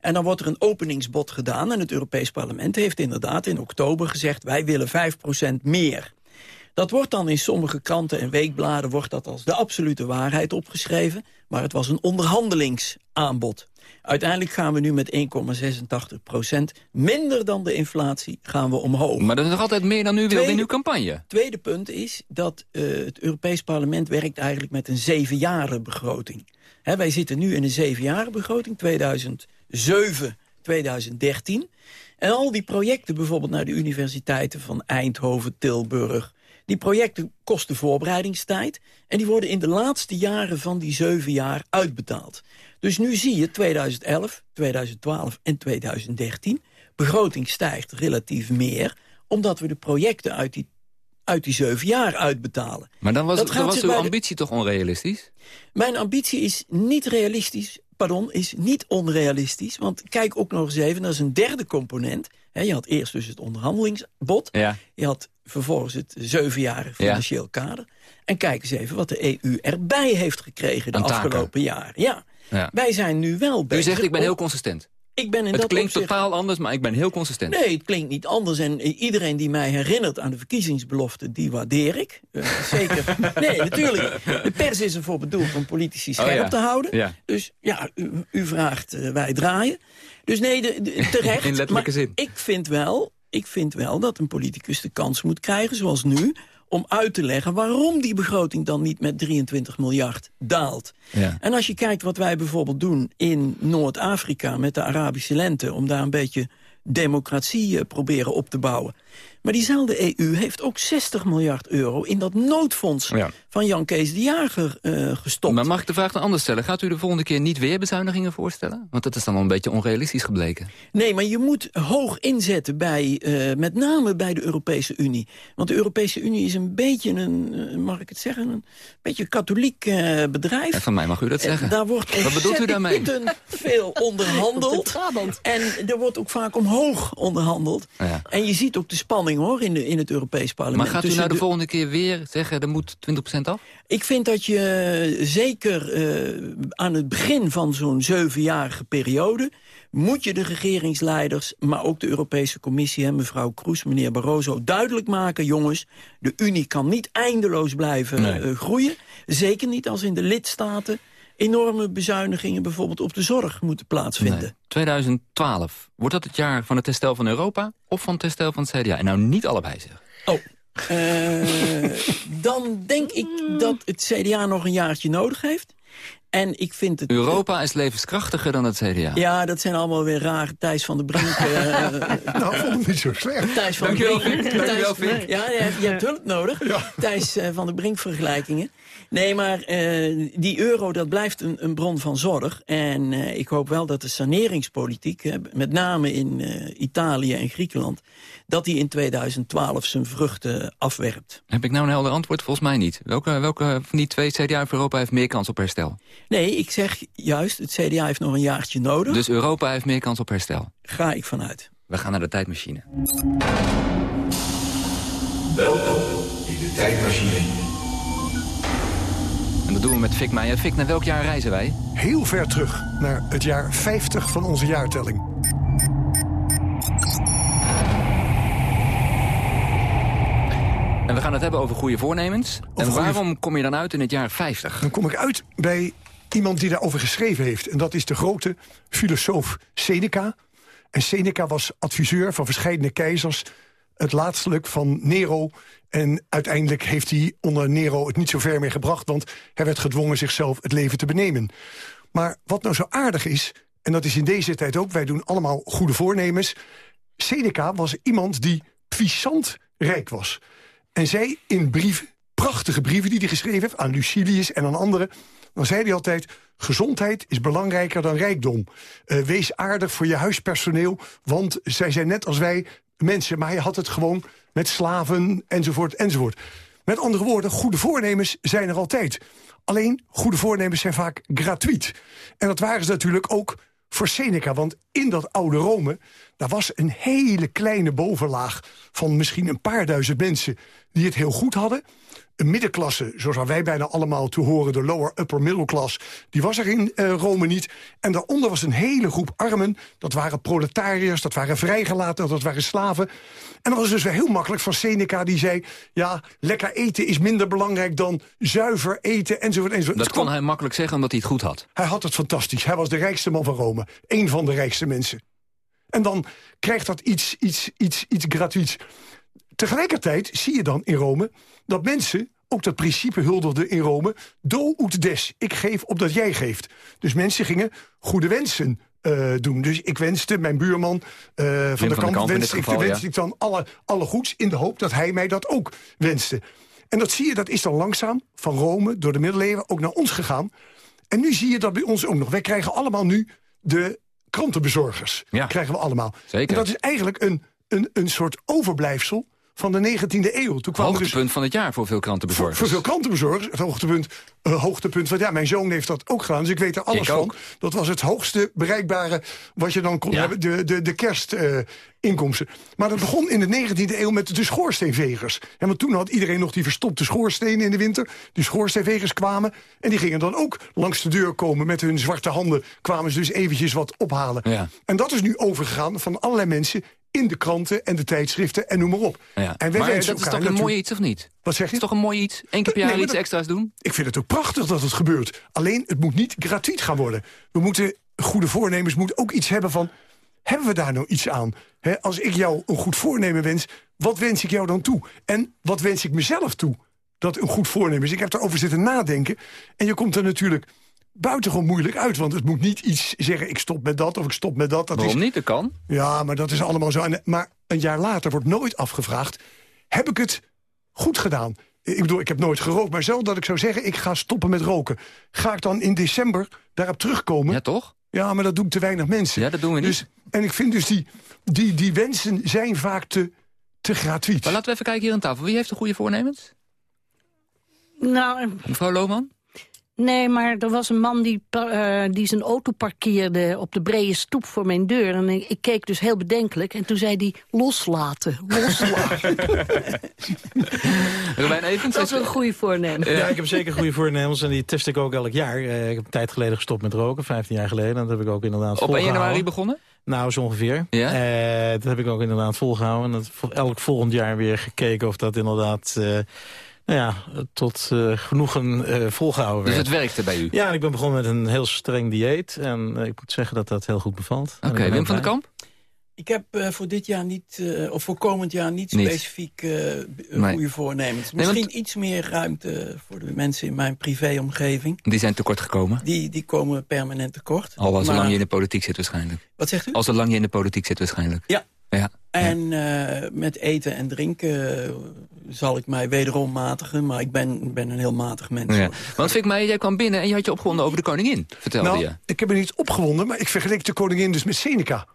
En dan wordt er een openingsbod gedaan. En het Europees Parlement heeft inderdaad in oktober gezegd... wij willen 5% meer. Dat wordt dan in sommige kranten en weekbladen wordt dat als de absolute waarheid opgeschreven. Maar het was een onderhandelingsaanbod. Uiteindelijk gaan we nu met 1,86%. minder dan de inflatie, gaan we omhoog. Maar dat is nog altijd meer dan u wilde in uw campagne? Tweede punt is dat eh, het Europees Parlement werkt eigenlijk met een zevenjarenbegroting. He, wij zitten nu in een zevenjarenbegroting, 2000 7 2013. En al die projecten, bijvoorbeeld naar de universiteiten van Eindhoven, Tilburg... die projecten kosten voorbereidingstijd... en die worden in de laatste jaren van die zeven jaar uitbetaald. Dus nu zie je 2011, 2012 en 2013... begroting stijgt relatief meer... omdat we de projecten uit die uit die zeven jaar uitbetalen. Maar dan was, dat was uw ambitie toch onrealistisch? Mijn ambitie is niet realistisch pardon, is niet onrealistisch. Want kijk ook nog eens even, dat is een derde component. je had eerst dus het onderhandelingsbod. Ja. Je had vervolgens het zevenjarige financieel kader. En kijk eens even wat de EU erbij heeft gekregen de afgelopen jaren. Ja. ja. Wij zijn nu wel bezig... U zegt, ik ben heel consistent. Ik ben in het dat klinkt totaal anders, maar ik ben heel consistent. Nee, het klinkt niet anders. En iedereen die mij herinnert aan de verkiezingsbelofte, die waardeer ik. Uh, [LAUGHS] zeker. nee, natuurlijk. De pers is ervoor bedoeld om politici scherp oh, ja. te houden. Ja. Dus ja, u, u vraagt, uh, wij draaien. Dus nee, de, de, terecht. [LAUGHS] in letterlijke zin. Ik vind, wel, ik vind wel dat een politicus de kans moet krijgen, zoals nu om uit te leggen waarom die begroting dan niet met 23 miljard daalt. Ja. En als je kijkt wat wij bijvoorbeeld doen in Noord-Afrika met de Arabische lente... om daar een beetje democratie proberen op te bouwen. Maar diezelfde EU heeft ook 60 miljard euro in dat noodfonds ja. van Jan Kees de Jager uh, gestopt. Maar mag ik de vraag dan anders stellen? Gaat u de volgende keer niet weer bezuinigingen voorstellen? Want dat is dan wel een beetje onrealistisch gebleken. Nee, maar je moet hoog inzetten, bij, uh, met name bij de Europese Unie. Want de Europese Unie is een beetje een, uh, mag ik het zeggen, een beetje een katholiek bedrijf. Van mij mag u dat zeggen. daar wordt Wat bedoelt u daarmee? [LAUGHS] veel onderhandeld. [LAUGHS] en er wordt ook vaak omhoog onderhandeld. Ja. En je ziet ook de spanning hoor, in, de, in het Europees parlement. Maar gaat u nou de, de, volgende keer weer zeggen, er moet 20% af? Ik vind dat je zeker uh, aan het begin van zo'n zevenjarige periode... moet je de regeringsleiders, maar ook de Europese Commissie... Hè, mevrouw Kroes, meneer Barroso, duidelijk maken... jongens, de Unie kan niet eindeloos blijven nee. uh, groeien. Zeker niet als in de lidstaten enorme bezuinigingen bijvoorbeeld op de zorg moeten plaatsvinden. Nee. 2012, wordt dat het jaar van het herstel van Europa of van het herstel van het CDA? En nou niet allebei zeg. Oh, uh, [LAUGHS] dan denk ik dat het CDA nog een jaartje nodig heeft. En ik vind het... Europa is levenskrachtiger dan het CDA. Ja, dat zijn allemaal weer rare Thijs van der Brink. Uh, [LAUGHS] nou, vond ik niet zo slecht. Thijs van der Brink. Dankjewel, Fink. Ja, je hebt, je hebt hulp nodig. Ja. Thijs uh, van der Brink vergelijkingen. Nee, maar uh, die euro, dat blijft een, een bron van zorg. En ik hoop wel dat de saneringspolitiek, met name in Italië en Griekenland... dat die in 2012 zijn vruchten afwerpt. Heb ik nou een helder antwoord? Volgens mij niet. Welke, welke van die twee CDA of Europa heeft meer kans op herstel? Nee, ik zeg juist, het CDA heeft nog een jaartje nodig. Dus Europa heeft meer kans op herstel? Ga ik vanuit. We gaan naar de tijdmachine. Welkom in de tijdmachine. En dat doen we met Fik Meijer. Fik, naar welk jaar reizen wij? Heel ver terug, naar het jaar 50 van onze jaartelling. En we gaan het hebben over goede voornemens. Over en goede... waarom kom je dan uit in het jaar 50? Dan kom ik uit bij iemand die daarover geschreven heeft. En dat is de grote filosoof Seneca. En Seneca was adviseur van verschillende keizers het laatstelijk van Nero. En uiteindelijk heeft hij onder Nero het niet zo ver mee gebracht... want hij werd gedwongen zichzelf het leven te benemen. Maar wat nou zo aardig is, en dat is in deze tijd ook... wij doen allemaal goede voornemens... Seneca was iemand die puissant rijk was. En zij in brieven, prachtige brieven die hij geschreven heeft... aan Lucilius en aan anderen... dan zei hij altijd... gezondheid is belangrijker dan rijkdom. Uh, wees aardig voor je huispersoneel... want zij zijn net als wij mensen, maar hij had het gewoon met slaven, enzovoort, enzovoort. Met andere woorden, goede voornemens zijn er altijd. Alleen, goede voornemens zijn vaak gratuit. En dat waren ze natuurlijk ook voor Seneca. Want in dat oude Rome, daar was een hele kleine bovenlaag... van misschien een paar duizend mensen die het heel goed hadden. Een middenklasse, zoals wij bijna allemaal te horen... de lower upper middle class, die was er in uh, Rome niet. En daaronder was een hele groep armen. Dat waren proletariërs, dat waren vrijgelaten, dat waren slaven. En dat was dus weer heel makkelijk van Seneca, die zei... ja, lekker eten is minder belangrijk dan zuiver eten, enzovoort. enzovoort. Dat kon hij makkelijk zeggen omdat hij het goed had. Hij had het fantastisch. Hij was de rijkste man van Rome. Eén van de rijkste mensen. En dan krijgt dat iets, iets, iets, iets gratuits. Tegelijkertijd zie je dan in Rome dat mensen ook dat principe huldigden in Rome. Do ut des. Ik geef opdat jij geeft. Dus mensen gingen goede wensen uh, doen. Dus ik wenste mijn buurman uh, van, van, de kant, geval, ik, ja. ik dan alle, alle goeds in de hoop dat hij mij dat ook wenste. En dat zie je, dat is dan langzaam van Rome door de middeleeuwen ook naar ons gegaan. En nu zie je dat bij ons ook nog. Wij krijgen allemaal nu de krantenbezorgers. Ja. Krijgen we allemaal. Zeker. En dat is eigenlijk een, een, een soort overblijfsel van de 19e eeuw. Toen kwam hoogtepunt dus, van het jaar voor veel krantenbezorgers. Voor, voor veel krantenbezorgers. Het hoogtepunt, uh, hoogtepunt van... Ja, mijn zoon heeft dat ook gedaan, dus ik weet er alles ik van. Ook. Dat was het hoogste bereikbare wat je dan kon ja. hebben. De, de, de kerstinkomsten. Uh, maar dat begon in de 19e eeuw met de schoorsteenvegers. En want toen had iedereen nog die verstopte schoorstenen in de winter. Die schoorsteenvegers kwamen. En die gingen dan ook langs de deur komen met hun zwarte handen. Kwamen ze dus eventjes wat ophalen. Ja. En dat is nu overgegaan van allerlei mensen in de kranten en de tijdschriften en noem maar op. Ja. En wij maar dat is toch een natuurlijk... mooi iets, of niet? Wat zeg je? is toch een mooi iets? Eén keer per jaar nee, iets dat... extra's doen? Ik vind het ook prachtig dat het gebeurt. Alleen, het moet niet gratuit gaan worden. We moeten, goede voornemens moeten ook iets hebben van... hebben we daar nou iets aan? He, als ik jou een goed voornemen wens, wat wens ik jou dan toe? En wat wens ik mezelf toe? Dat een goed voornemen is. Ik heb erover zitten nadenken. En je komt er natuurlijk buitengewoon moeilijk uit. Want het moet niet iets zeggen, ik stop met dat of ik stop met dat. dat Waarom is... niet? Dat kan. Ja, maar dat is allemaal zo. Maar een jaar later wordt nooit afgevraagd... heb ik het goed gedaan? Ik bedoel, ik heb nooit gerookt, maar zelf dat ik zou zeggen... ik ga stoppen met roken. Ga ik dan in december daarop terugkomen? Ja, toch? Ja, maar dat doen te weinig mensen. Ja, dat doen we niet. Dus, en ik vind dus die, die, die wensen zijn vaak te, te gratuit. Maar laten we even kijken hier aan tafel. Wie heeft de goede voornemens? Nou, Mevrouw Lohman? Nee, maar er was een man die, uh, die zijn auto parkeerde op de brede stoep voor mijn deur. En ik, ik keek dus heel bedenkelijk. En toen zei hij, loslaten, loslaten. [LAUGHS] Robijn Evans? Dat is een goede voornemen. Ja, ik heb zeker goede voornemens en die test ik ook elk jaar. Uh, ik heb een tijd geleden gestopt met roken, 15 jaar geleden. Dat heb ik ook inderdaad Op 1 januari begonnen? Nou, zo ongeveer. Ja? Uh, dat heb ik ook inderdaad volgehouden. En dat, elk volgend jaar weer gekeken of dat inderdaad... Ja, tot uh, genoegen uh, volgehouden Dus het werkte bij u? Ja, en ik ben begonnen met een heel streng dieet. En uh, ik moet zeggen dat dat heel goed bevalt. Oké, okay, Wim van den Kamp? Ik heb uh, voor dit jaar niet, uh, of voor komend jaar niet, niet. specifiek uh, nee. goede voornemens. Misschien nee, want... iets meer ruimte voor de mensen in mijn privéomgeving. Die zijn tekort gekomen? Die, die komen permanent tekort. Al maar... zolang je in de politiek zit waarschijnlijk. Wat zegt u? Al zolang je in de politiek zit waarschijnlijk. Ja. Ja. En ja. met eten en drinken zal ik mij wederom matigen. Maar ik ben, ben een heel matig mens. Ja. Want vind ik mij, jij kwam binnen en je had je opgewonden over de koningin, vertelde nou, je. ik heb me niet opgewonden, maar ik vergeleek de koningin dus met Seneca.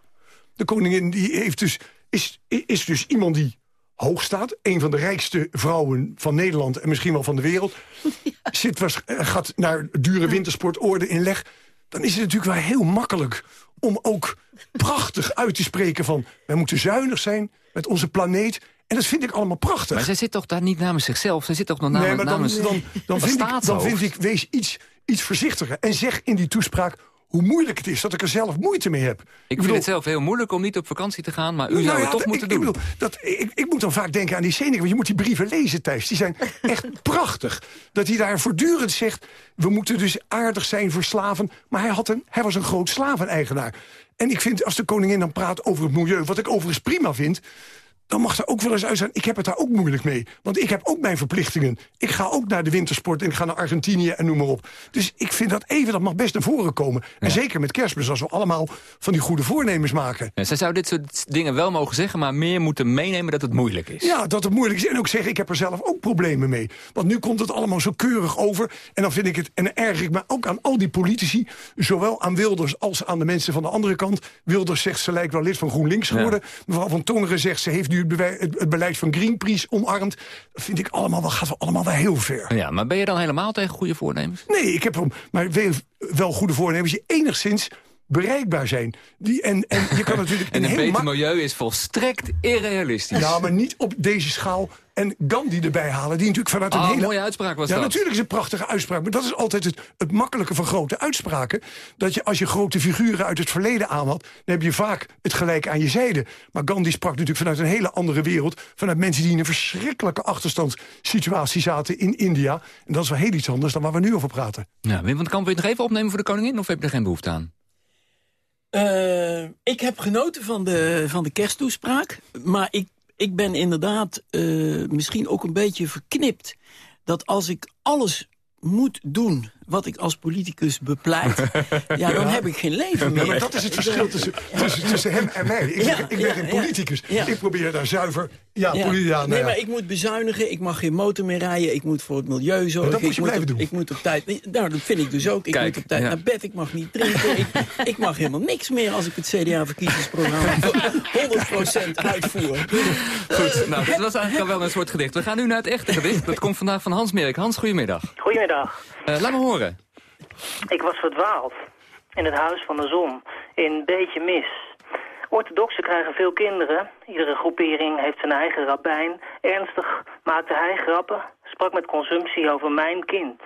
De koningin die heeft dus, is, is dus iemand die hoog staat. Een van de rijkste vrouwen van Nederland en misschien wel van de wereld. [LAUGHS] Ja. Zit, was, gaat naar dure wintersportorde in leg. Dan is het natuurlijk wel heel makkelijk om ook prachtig uit te spreken van... wij moeten zuinig zijn met onze planeet. En dat vind ik allemaal prachtig. Maar zij zit toch daar niet namens zichzelf? Zij zit toch nog namens... Nee, maar dan, namens, dan, dan, vind, ik, dan vind ik, wees iets, iets voorzichtiger. En zeg in die toespraak hoe moeilijk het is, dat ik er zelf moeite mee heb. Ik, ik vind het zelf heel moeilijk om niet op vakantie te gaan... maar u nou zou het toch moeten ik, doen. Ik, bedoel, dat, ik, ik moet dan vaak denken aan die Seneca. Want je moet die brieven lezen, Thijs. Die zijn echt [LAUGHS] prachtig. Dat hij daar voortdurend zegt... we moeten dus aardig zijn voor slaven. Maar hij, had een, hij was een groot slaveneigenaar. En ik vind, als de koningin dan praat over het milieu... wat ik overigens prima vind dan mag er ook wel eens uit zijn. Ik heb het daar ook moeilijk mee. Want ik heb ook mijn verplichtingen. Ik ga ook naar de wintersport en ik ga naar Argentinië en noem maar op. Dus ik vind dat even, dat mag best naar voren komen. En zeker met kerstmis, als we allemaal van die goede voornemens maken. Ja, zij zou dit soort dingen wel mogen zeggen... maar meer moeten meenemen dat het moeilijk is. Ja, dat het moeilijk is. En ook zeggen, ik heb er zelf ook problemen mee. Want nu komt het allemaal zo keurig over. En dan vind ik het, en dan erg ik me ook aan al die politici... zowel aan Wilders als aan de mensen van de andere kant. Wilders zegt, ze lijkt wel lid van GroenLinks geworden. Mevrouw Van Tongeren zegt, ze heeft nu het, beleid van Greenpeace omarmd. Dat vind ik allemaal wel, gaat wel allemaal wel heel ver. Ja, maar ben je dan helemaal tegen goede voornemens? Nee, ik heb maar wel, wel goede voornemens die enigszins bereikbaar zijn. Die, en, en je kan [LAUGHS] natuurlijk... En een beter milieu is volstrekt irrealistisch. Ja, maar niet op deze schaal. En Gandhi erbij halen, die natuurlijk vanuit een Ah, hele... mooie uitspraak was ja, dat. natuurlijk is het een prachtige uitspraak. Maar dat is altijd het, het makkelijke van grote uitspraken. Dat je als je grote figuren uit het verleden aanhaalt... dan heb je vaak het gelijk aan je zijde. Maar Gandhi sprak natuurlijk vanuit een hele andere wereld. Vanuit mensen die in een verschrikkelijke achterstandssituatie zaten in India. En dat is wel heel iets anders dan waar we nu over praten. Ja, Wim van den Kamp, wil je het nog even opnemen voor de koningin? Of heb je er geen behoefte aan? Eh, ik heb genoten van de, van de kersttoespraak. Maar ik, ik ben inderdaad eh, misschien ook een beetje verknipt. Dat als ik alles moet doen wat ik als politicus bepleit... [LAUGHS] ja, dan heb ik geen leven meer. Ja, maar dat is het verschil tussen, tussen, tussen hem en mij. Ik, Ja, ben- ik ben ja, geen politicus. Ja. Ik probeer daar zuiver... Ja, Ja. poli- ja, nou nee, ja. maar ik moet bezuinigen, ik mag geen motor meer rijden... ik moet voor het milieu zorgen. dat moet ik je blijven op, doen. Ik moet op tijd... Nou, dat vind ik dus ook. Ik Kijk, moet op tijd ja. naar bed, ik mag niet drinken. ik, [LAUGHS] ik mag helemaal niks meer als ik het CDA-verkiezingsprogramma... 100% [LAUGHS] uitvoer. Goed, nou, dat was eigenlijk al wel een soort gedicht. We gaan nu naar het echte gedicht. Dat komt vandaag van Hans Merk. Hans, goedemiddag. Goedemiddag. Eh, laat me horen. Ik was verdwaald in het Huis van de Zon, in Beetje Mis. Orthodoxen krijgen veel kinderen. Iedere groepering heeft zijn eigen rabbijn. Ernstig maakte hij grappen, sprak met consumptie over mijn kind.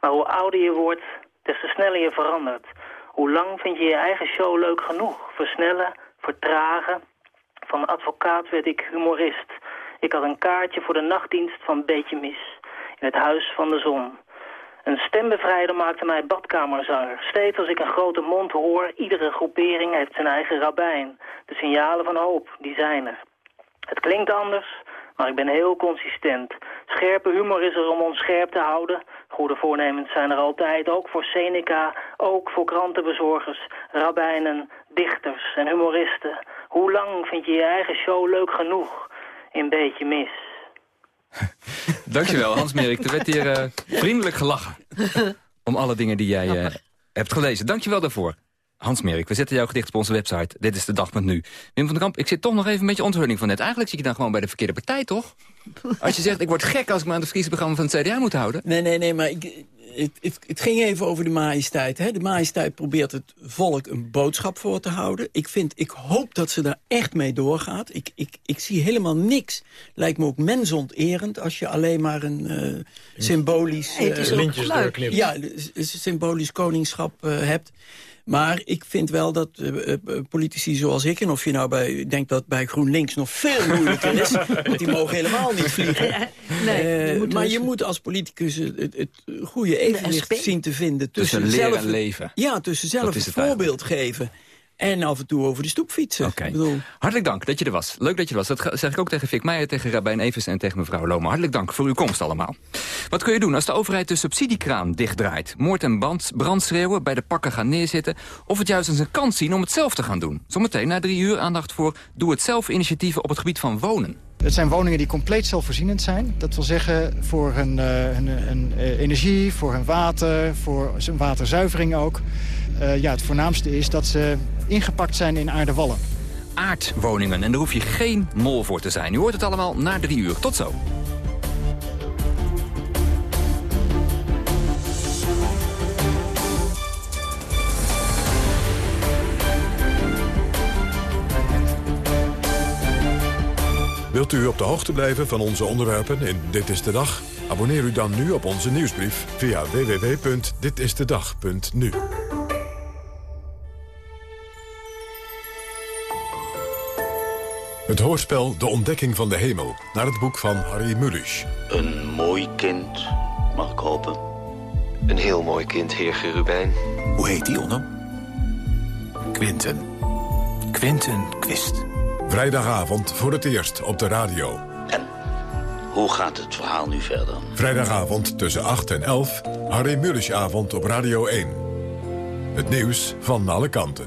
Maar hoe ouder je wordt, des te sneller je verandert. Hoe lang vind je je eigen show leuk genoeg? Versnellen, vertragen. Van advocaat werd ik humorist. Ik had een kaartje voor de nachtdienst van Beetje Mis. In het Huis van de Zon. Een stembevrijder maakte mij badkamerzanger. Steeds als ik een grote mond hoor, iedere groepering heeft zijn eigen rabbijn. De signalen van hoop, die zijn er. Het klinkt anders, maar ik ben heel consistent. Scherpe humor is er om ons scherp te houden. Goede voornemens zijn er altijd, ook voor Seneca, ook voor krantenbezorgers, rabbijnen, dichters en humoristen. Hoe lang vind je je eigen show leuk genoeg? In beetje mis. Dankjewel, Hans Merk. Er werd hier eh, vriendelijk gelachen. Om alle dingen die jij eh, hebt gelezen. Dankjewel daarvoor. Hans Merk, we zetten jouw gedicht op onze website. Dit is de dag.nu. Wim van den Kamp, ik zit toch nog even een beetje onthulling van net. Eigenlijk zit je dan gewoon bij de verkeerde partij, toch? [LAUGHS] Als je zegt, ik word gek als ik me aan het verkiezingsprogramma van het CDA moet houden. Nee, nee, nee, maar ik, het, het, het ging even over de majesteit. Hè? De majesteit probeert het volk een boodschap voor te houden. Ik, vind, ik hoop dat ze daar echt mee doorgaat. Ik, ik, ik zie helemaal niks. Lijkt me ook mensonterend als je alleen maar een eh, symbolisch... Nee, het is ook Lintjes doorknippen. Ja, symbolisch koningschap eh, hebt. Maar ik vind wel dat eh, eh, politici zoals ik... en of je nou bij, ik denk dat bij GroenLinks nog veel moeilijker is... [LAUGHS] want die mogen helemaal niet vliegen. Nee, Eh, je moet maar dus- je moet als politicus het, het, het goede evenwicht zien te vinden... Tussen tussen, leren zelf, en leven. Ja, tussen zelf Dat is het het voorbeeld geven... en af en toe over de stoep fietsen. Oké. Ik bedoel, Hartelijk dank dat je er was. Leuk dat je er was. Dat zeg ik ook tegen Fik Meijer, tegen Rabijn Evers en tegen mevrouw Loma. Hartelijk dank voor uw komst allemaal. Wat kun je doen als de overheid de subsidiekraan dichtdraait? Moord en brand, brandschreeuwen, bij de pakken gaan neerzitten... of het juist als een kans zien om het zelf te gaan doen? Zometeen na drie uur aandacht voor doe-het-zelf-initiatieven op het gebied van wonen. Het zijn woningen die compleet zelfvoorzienend zijn. Dat wil zeggen voor hun, eh, hun, hun, eh, energie, voor hun water, voor zijn waterzuivering ook. Eh, ja, het voornaamste is dat ze ingepakt zijn in aarde wallen. Aardwoningen. En daar hoef je geen mol voor te zijn. U hoort het allemaal na drie uur. Tot zo. Wilt u op de hoogte blijven van onze onderwerpen in Dit is de Dag? Abonneer u dan nu op onze nieuwsbrief via www.ditistedag.nu. Het hoorspel De Ontdekking van de Hemel, naar het boek van Harry Mulisch. Een mooi kind, mag ik hopen. Een heel mooi kind, heer Gerubijn. Hoe heet die, Onno? Quinten. Quinten Quist. Vrijdagavond voor het eerst op de radio. Hoe gaat het verhaal nu verder? Vrijdagavond tussen 8 en 11, Harry Mulischavond op Radio 1. Het nieuws van alle kanten.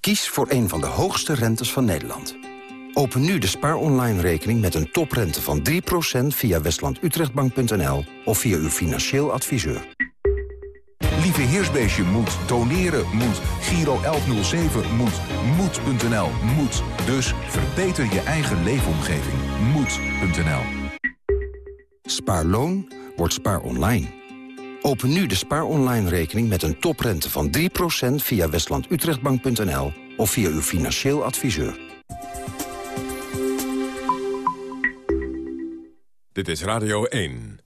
Kies voor een van de hoogste rentes van Nederland. Open nu de Spaar Online rekening met een toprente van 3% via westlandutrechtbank.nl of via uw financieel adviseur. Lieve Heersbeestje moet, doneren moet, Giro 1107 moet, moed.nl moet. Dus verbeter je eigen leefomgeving. Moed.nl Spaarloon wordt Spaar Online. Open nu de Spaar Online rekening met een toprente van 3% via westlandutrechtbank.nl of via uw financieel adviseur. Dit is Radio 1.